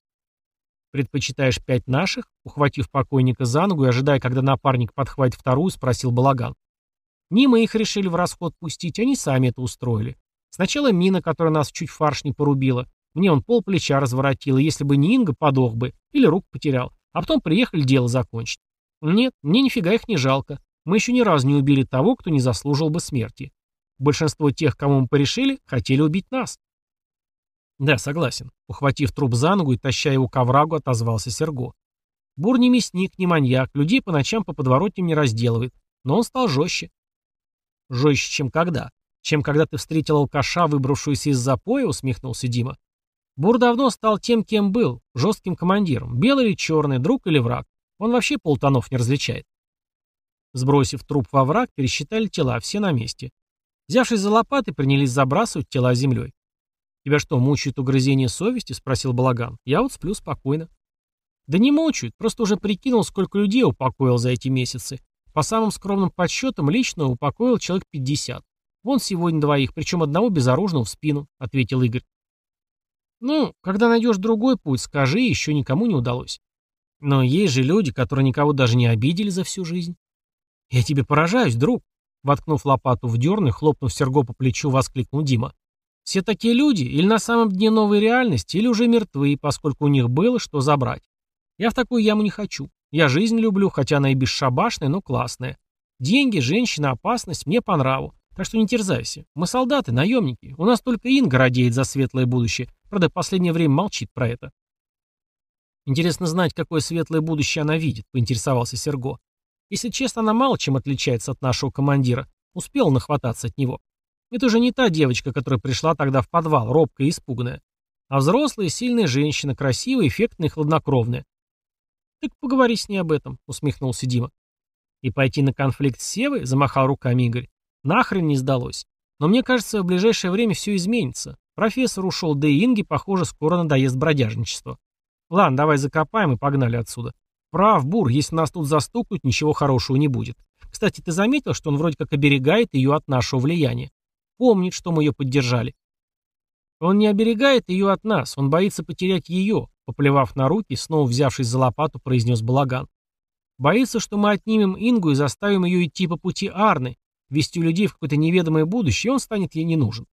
«Предпочитаешь пять наших?» Ухватив покойника за ногу и ожидая, когда напарник подхватит вторую, спросил Балаган. «Не мы их решили в расход пустить, они сами это устроили. Сначала мина, которая нас чуть фарш не порубила, мне он пол плеча разворотил, и если бы не Инга, подох бы. Или рук потерял. А потом приехали дело закончить. Нет, мне нифига их не жалко. Мы еще ни разу не убили того, кто не заслужил бы смерти. Большинство тех, кому мы порешили, хотели убить нас. Да, согласен. Ухватив труп за ногу и таща его к оврагу, отозвался Серго. Бур не мясник, не маньяк, людей по ночам по подворотням не разделывает. Но он стал жестче. Жестче, чем когда? Чем когда ты встретил алкаша, выбравшуюся из запоя, усмехнулся Дима. Бур давно стал тем, кем был, жестким командиром. Белый или черный, друг или враг. Он вообще полтонов не различает. Сбросив труп во враг, пересчитали тела, все на месте. Взявшись за лопаты, принялись забрасывать тела землей. «Тебя что, мучают угрызение совести?» — спросил Балаган. «Я вот сплю спокойно». «Да не мучают, просто уже прикинул, сколько людей упокоил за эти месяцы. По самым скромным подсчетам, лично упокоил человек 50. Вон сегодня двоих, причем одного безоружного в спину», — ответил Игорь. Ну, когда найдешь другой путь, скажи, еще никому не удалось. Но есть же люди, которые никого даже не обидели за всю жизнь. Я тебе поражаюсь, друг. Воткнув лопату в дерн и хлопнув Серго по плечу, воскликнул Дима. Все такие люди или на самом дне новой реальности, или уже мертвы, поскольку у них было что забрать. Я в такую яму не хочу. Я жизнь люблю, хотя она и бесшабашная, но классная. Деньги, женщина, опасность мне по нраву. Так что не терзайся. Мы солдаты, наемники. У нас только Инга радеет за светлое будущее. Правда, последнее время молчит про это. Интересно знать, какое светлое будущее она видит, поинтересовался Серго. Если честно, она мало чем отличается от нашего командира. Успел нахвататься от него. Это уже не та девочка, которая пришла тогда в подвал, робкая и испуганная. А взрослая, сильная женщина, красивая, эффектная и хладнокровная. «Так поговори с ней об этом», — усмехнулся Дима. «И пойти на конфликт с Севой?» — замахал руками Игорь. Нахрен не сдалось. Но мне кажется, в ближайшее время все изменится. Профессор ушел, да и Инге, похоже, скоро надоест бродяжничество. Ладно, давай закопаем и погнали отсюда. Прав, Бур, если нас тут застукают, ничего хорошего не будет. Кстати, ты заметил, что он вроде как оберегает ее от нашего влияния? Помнит, что мы ее поддержали. Он не оберегает ее от нас, он боится потерять ее, поплевав на руки, снова взявшись за лопату, произнес Балаган. Боится, что мы отнимем Ингу и заставим ее идти по пути Арны, вести людей в какое-то неведомое будущее, он станет ей не нужен.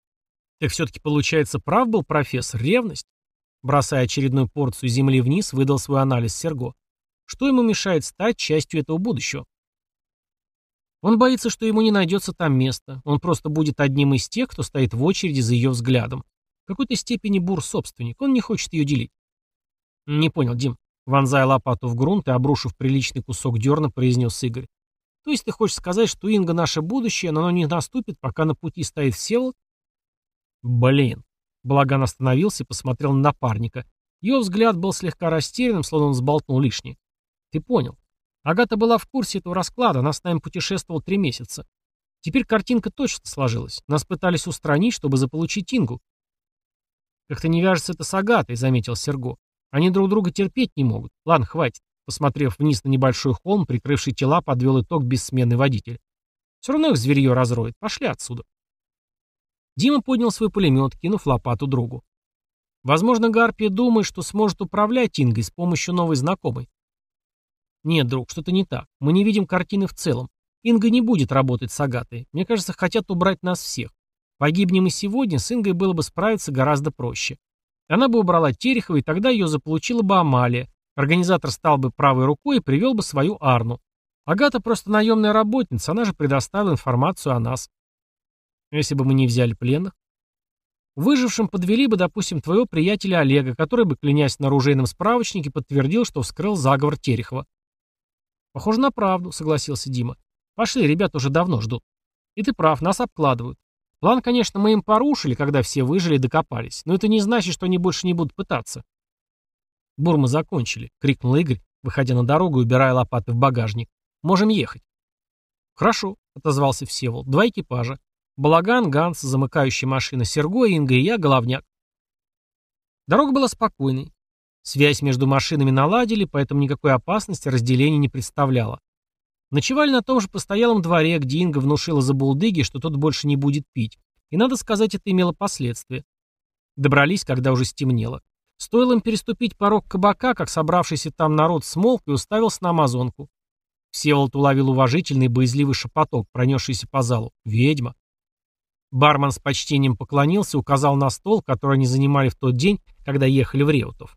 Так все-таки, получается, прав был профессор, ревность? Бросая очередную порцию земли вниз, выдал свой анализ Серго. Что ему мешает стать частью этого будущего? Он боится, что ему не найдется там места. Он просто будет одним из тех, кто стоит в очереди за ее взглядом. В какой-то степени Бур собственник. Он не хочет ее делить. Не понял, Дим. Вонзая лопату в грунт и обрушив приличный кусок дерна, произнес Игорь. То есть ты хочешь сказать, что Инга наше будущее, но оно не наступит, пока на пути стоит Всеволод? Блин. Благан остановился и посмотрел на напарника. Его взгляд был слегка растерянным, словно он сболтнул лишнее. Ты понял. Агата была в курсе этого расклада, она с нами путешествовала три месяца. Теперь картинка точно сложилась. Нас пытались устранить, чтобы заполучить Ингу. «Как-то не вяжется это с Агатой», — заметил Серго. «Они друг друга терпеть не могут. Ладно, хватит». Посмотрев вниз на небольшой холм, прикрывший тела, подвел итог бессменный водитель. «Все равно их зверье разроет. Пошли отсюда». Дима поднял свой пулемет, кинув лопату другу. Возможно, Гарпия думает, что сможет управлять Ингой с помощью новой знакомой. Нет, друг, что-то не так. Мы не видим картины в целом. Инга не будет работать с Агатой. Мне кажется, хотят убрать нас всех. Погибнем и сегодня, с Ингой было бы справиться гораздо проще. Она бы убрала Терехова, и тогда ее заполучила бы Амалия. Организатор стал бы правой рукой и привел бы свою Арну. Агата просто наемная работница, она же предоставила информацию о нас. Если бы мы не взяли пленных? Выжившим подвели бы, допустим, твоего приятеля Олега, который бы, клянясь на оружейном справочнике, подтвердил, что вскрыл заговор Терехова. Похоже на правду, согласился Дима. Пошли, ребята уже давно ждут. И ты прав, нас обкладывают. План, конечно, мы им порушили, когда все выжили и докопались, но это не значит, что они больше не будут пытаться. Бурма закончили, крикнул Игорь, выходя на дорогу и убирая лопаты в багажник. Можем ехать. Хорошо, отозвался Всеволод. Два экипажа. Балаган, Ганс, замыкающая машина Серго, Инга и я, головняк. Дорога была спокойной. Связь между машинами наладили, поэтому никакой опасности разделения не представляло. Ночевали на том же постоялом дворе, где Инга внушила за булдыги, что тот больше не будет пить. И, надо сказать, это имело последствия. Добрались, когда уже стемнело. Стоило им переступить порог кабака, как собравшийся там народ смолк и уставился на амазонку. Всеволод уловил уважительный боязливый шепоток, пронесшийся по залу. «Ведьма!» Бармен с почтением поклонился и указал на стол, который они занимали в тот день, когда ехали в Реутов.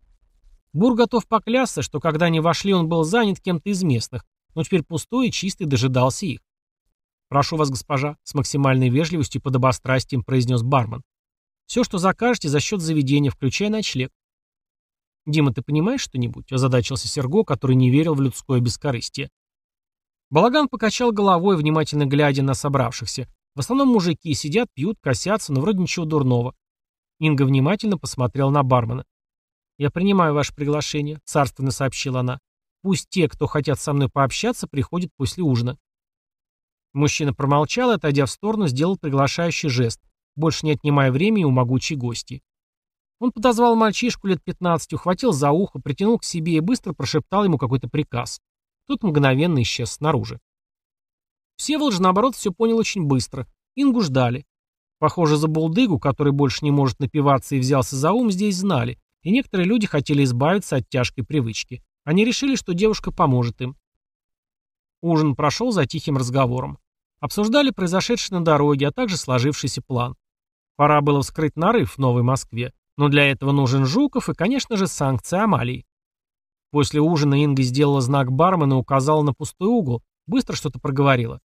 Бур готов поклясться, что когда они вошли, он был занят кем-то из местных, но теперь пустой и чистый дожидался их. «Прошу вас, госпожа», — с максимальной вежливостью и подобострастием произнес бармен. «Все, что закажете, за счет заведения, включая ночлег». «Дима, ты понимаешь что-нибудь?» — озадачился Серго, который не верил в людское бескорыстие. Балаган покачал головой, внимательно глядя на собравшихся. В основном мужики сидят, пьют, косятся, но вроде ничего дурного. Инга внимательно посмотрела на бармена. «Я принимаю ваше приглашение», — царственно сообщила она. Пусть те, кто хотят со мной пообщаться, приходят после ужина. Мужчина промолчал и, отойдя в сторону, сделал приглашающий жест, больше не отнимая времени у могучей гости. Он подозвал мальчишку лет 15, ухватил за ухо, притянул к себе и быстро прошептал ему какой-то приказ. Тут мгновенно исчез снаружи. Всеволод же, наоборот, все понял очень быстро. Ингу ждали. Похоже, за булдыгу, который больше не может напиваться и взялся за ум, здесь знали, и некоторые люди хотели избавиться от тяжкой привычки. Они решили, что девушка поможет им. Ужин прошел за тихим разговором. Обсуждали произошедшее на дороге, а также сложившийся план. Пора было вскрыть нарыв в Новой Москве, но для этого нужен Жуков и, конечно же, санкции Амалии. После ужина Инга сделала знак бармена и указала на пустой угол, быстро что-то проговорила.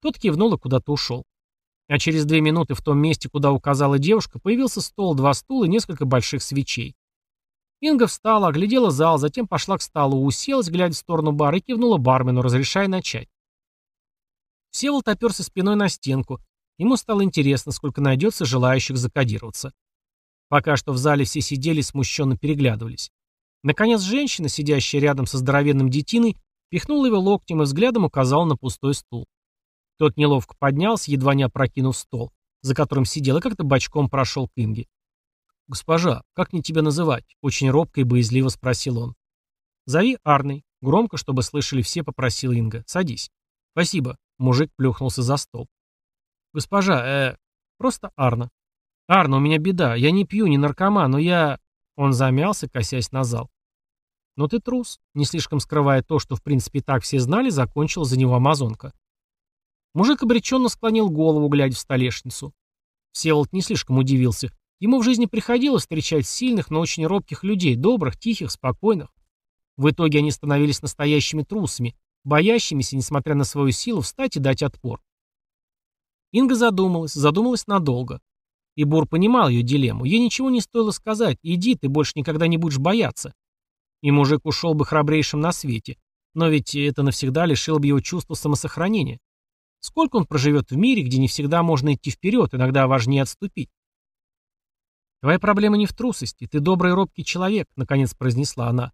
Тот кивнул и куда-то ушел. А через две минуты в том месте, куда указала девушка, появился стол, два стула и несколько больших свечей. Инга встала, оглядела зал, затем пошла к столу, уселась, глядя в сторону бара, и кивнула бармену, разрешая начать. Всеволод оперся спиной на стенку. Ему стало интересно, сколько найдется желающих закодироваться. Пока что в зале все сидели и смущенно переглядывались. Наконец женщина, сидящая рядом со здоровенным детиной, пихнула его локтем и взглядом указала на пустой стул. Тот неловко поднялся, едва не опрокинув стол, за которым сидел, и как-то бочком прошел к Инге. «Госпожа, как мне тебя называть?» — очень робко и боязливо спросил он. «Зови Арной», — громко, чтобы слышали все, попросил Инга. «Садись». «Спасибо», — мужик плюхнулся за стол. «Госпожа, э, просто Арна». «Арна, у меня беда. Я не пью, не наркоман, но я...» Он замялся, косясь на зал. «Но ты трус», — не слишком скрывая то, что в принципе так все знали, закончил за него амазонка. Мужик обреченно склонил голову, глядя в столешницу. Всеволод не слишком удивился. Ему в жизни приходилось встречать сильных, но очень робких людей, добрых, тихих, спокойных. В итоге они становились настоящими трусами, боящимися, несмотря на свою силу, встать и дать отпор. Инга задумалась, задумалась надолго. И Бур понимал ее дилемму. Ей ничего не стоило сказать «иди, ты больше никогда не будешь бояться». И мужик ушел бы храбрейшим на свете. Но ведь это навсегда лишило бы его чувства самосохранения. Сколько он проживет в мире, где не всегда можно идти вперед, иногда важнее отступить? «Твоя проблема не в трусости. Ты добрый робкий человек», — наконец произнесла она.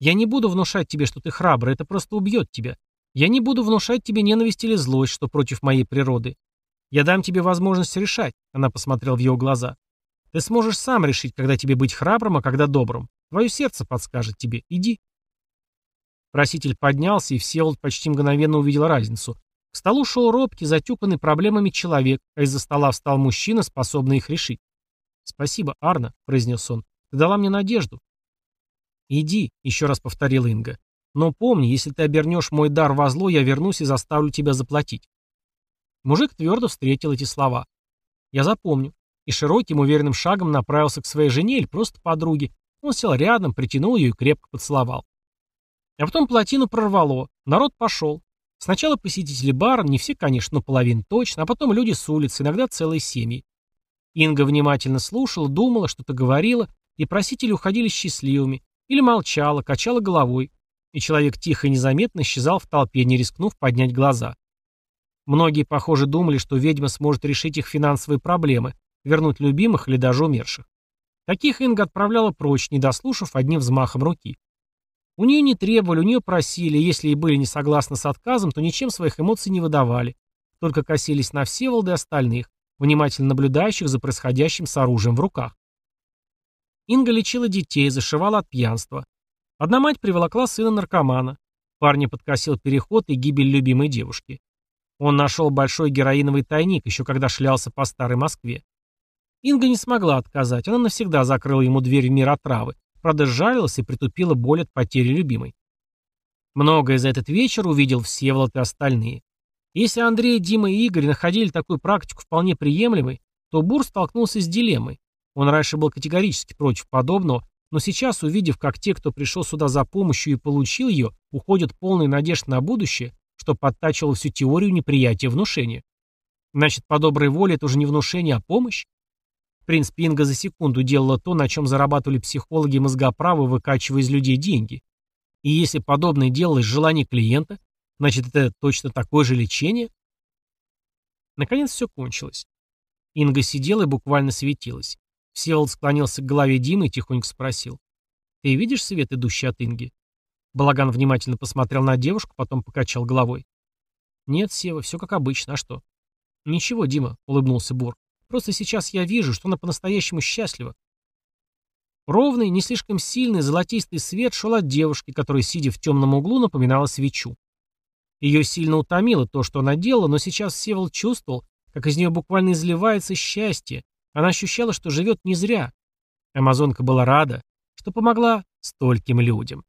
Я не буду внушать тебе, что ты храбрый, это просто убьет тебя. Я не буду внушать тебе ненависть или злость, что против моей природы. Я дам тебе возможность решать, она посмотрела в его глаза. Ты сможешь сам решить, когда тебе быть храбрым, а когда добрым. Твое сердце подскажет тебе. Иди. Проситель поднялся, и Всеволод почти мгновенно увидел разницу. К столу шел робкий, затюканный проблемами человек, а из-за стола встал мужчина, способный их решить. «Спасибо, Арна», — произнес он. «Ты дала мне надежду». «Иди», — еще раз повторил Инга. «Но помни, если ты обернешь мой дар во зло, я вернусь и заставлю тебя заплатить». Мужик твердо встретил эти слова. «Я запомню». И широким, уверенным шагом направился к своей жене или просто подруге. Он сел рядом, притянул ее и крепко поцеловал. А потом плотину прорвало. Народ пошел. Сначала посетители бара, не все, конечно, но половина точно, а потом люди с улицы, иногда целые семьи. Инга внимательно слушала, думала, что-то говорила, и просители уходили счастливыми, или молчала, качала головой, и человек тихо и незаметно исчезал в толпе, не рискнув поднять глаза. Многие, похоже, думали, что ведьма сможет решить их финансовые проблемы, вернуть любимых или даже умерших. Таких Инга отправляла прочь, не дослушав одним взмахом руки. У нее не требовали, у нее просили, если и были не согласны с отказом, то ничем своих эмоций не выдавали, только косились на Всеволода и остальных, внимательно наблюдающих за происходящим с оружием в руках. Инга лечила детей, зашивала от пьянства. Одна мать приволокла сына наркомана. Парня подкосил переход и гибель любимой девушки. Он нашел большой героиновый тайник, еще когда шлялся по старой Москве. Инга не смогла отказать, она навсегда закрыла ему дверь в мир отравы, Правда, жалилась и притупила боль от потери любимой. Многое за этот вечер увидел Всеволод и остальные. Если Андрей, Дима и Игорь находили такую практику вполне приемлемой, то Бур столкнулся с дилеммой. Он раньше был категорически против подобного, но сейчас, увидев, как те, кто пришел сюда за помощью и получил ее, уходят полной надежд на будущее, что подтачивало всю теорию неприятия внушения. Значит, по доброй воле это уже не внушение, а помощь? Принц Пинга за секунду делала то, на чем зарабатывали психологи мозгоправы, выкачивая из людей деньги. И если подобное делалось желание клиента, значит это точно такое же лечение? Наконец все кончилось. Инга сидела и буквально светилась. Всеволод склонился к голове Димы и тихонько спросил. «Ты видишь свет, идущий от Инги?» Балаган внимательно посмотрел на девушку, потом покачал головой. «Нет, Сева, все как обычно, а что?» «Ничего, Дима», — улыбнулся Бор. Просто сейчас я вижу, что она по-настоящему счастлива. Ровный, не слишком сильный, золотистый свет шел от девушки, которая, сидя в темном углу, напоминала свечу. Ее сильно утомило то, что она делала, но сейчас Севол чувствовал, как из нее буквально изливается счастье. Она ощущала, что живет не зря. Амазонка была рада, что помогла стольким людям.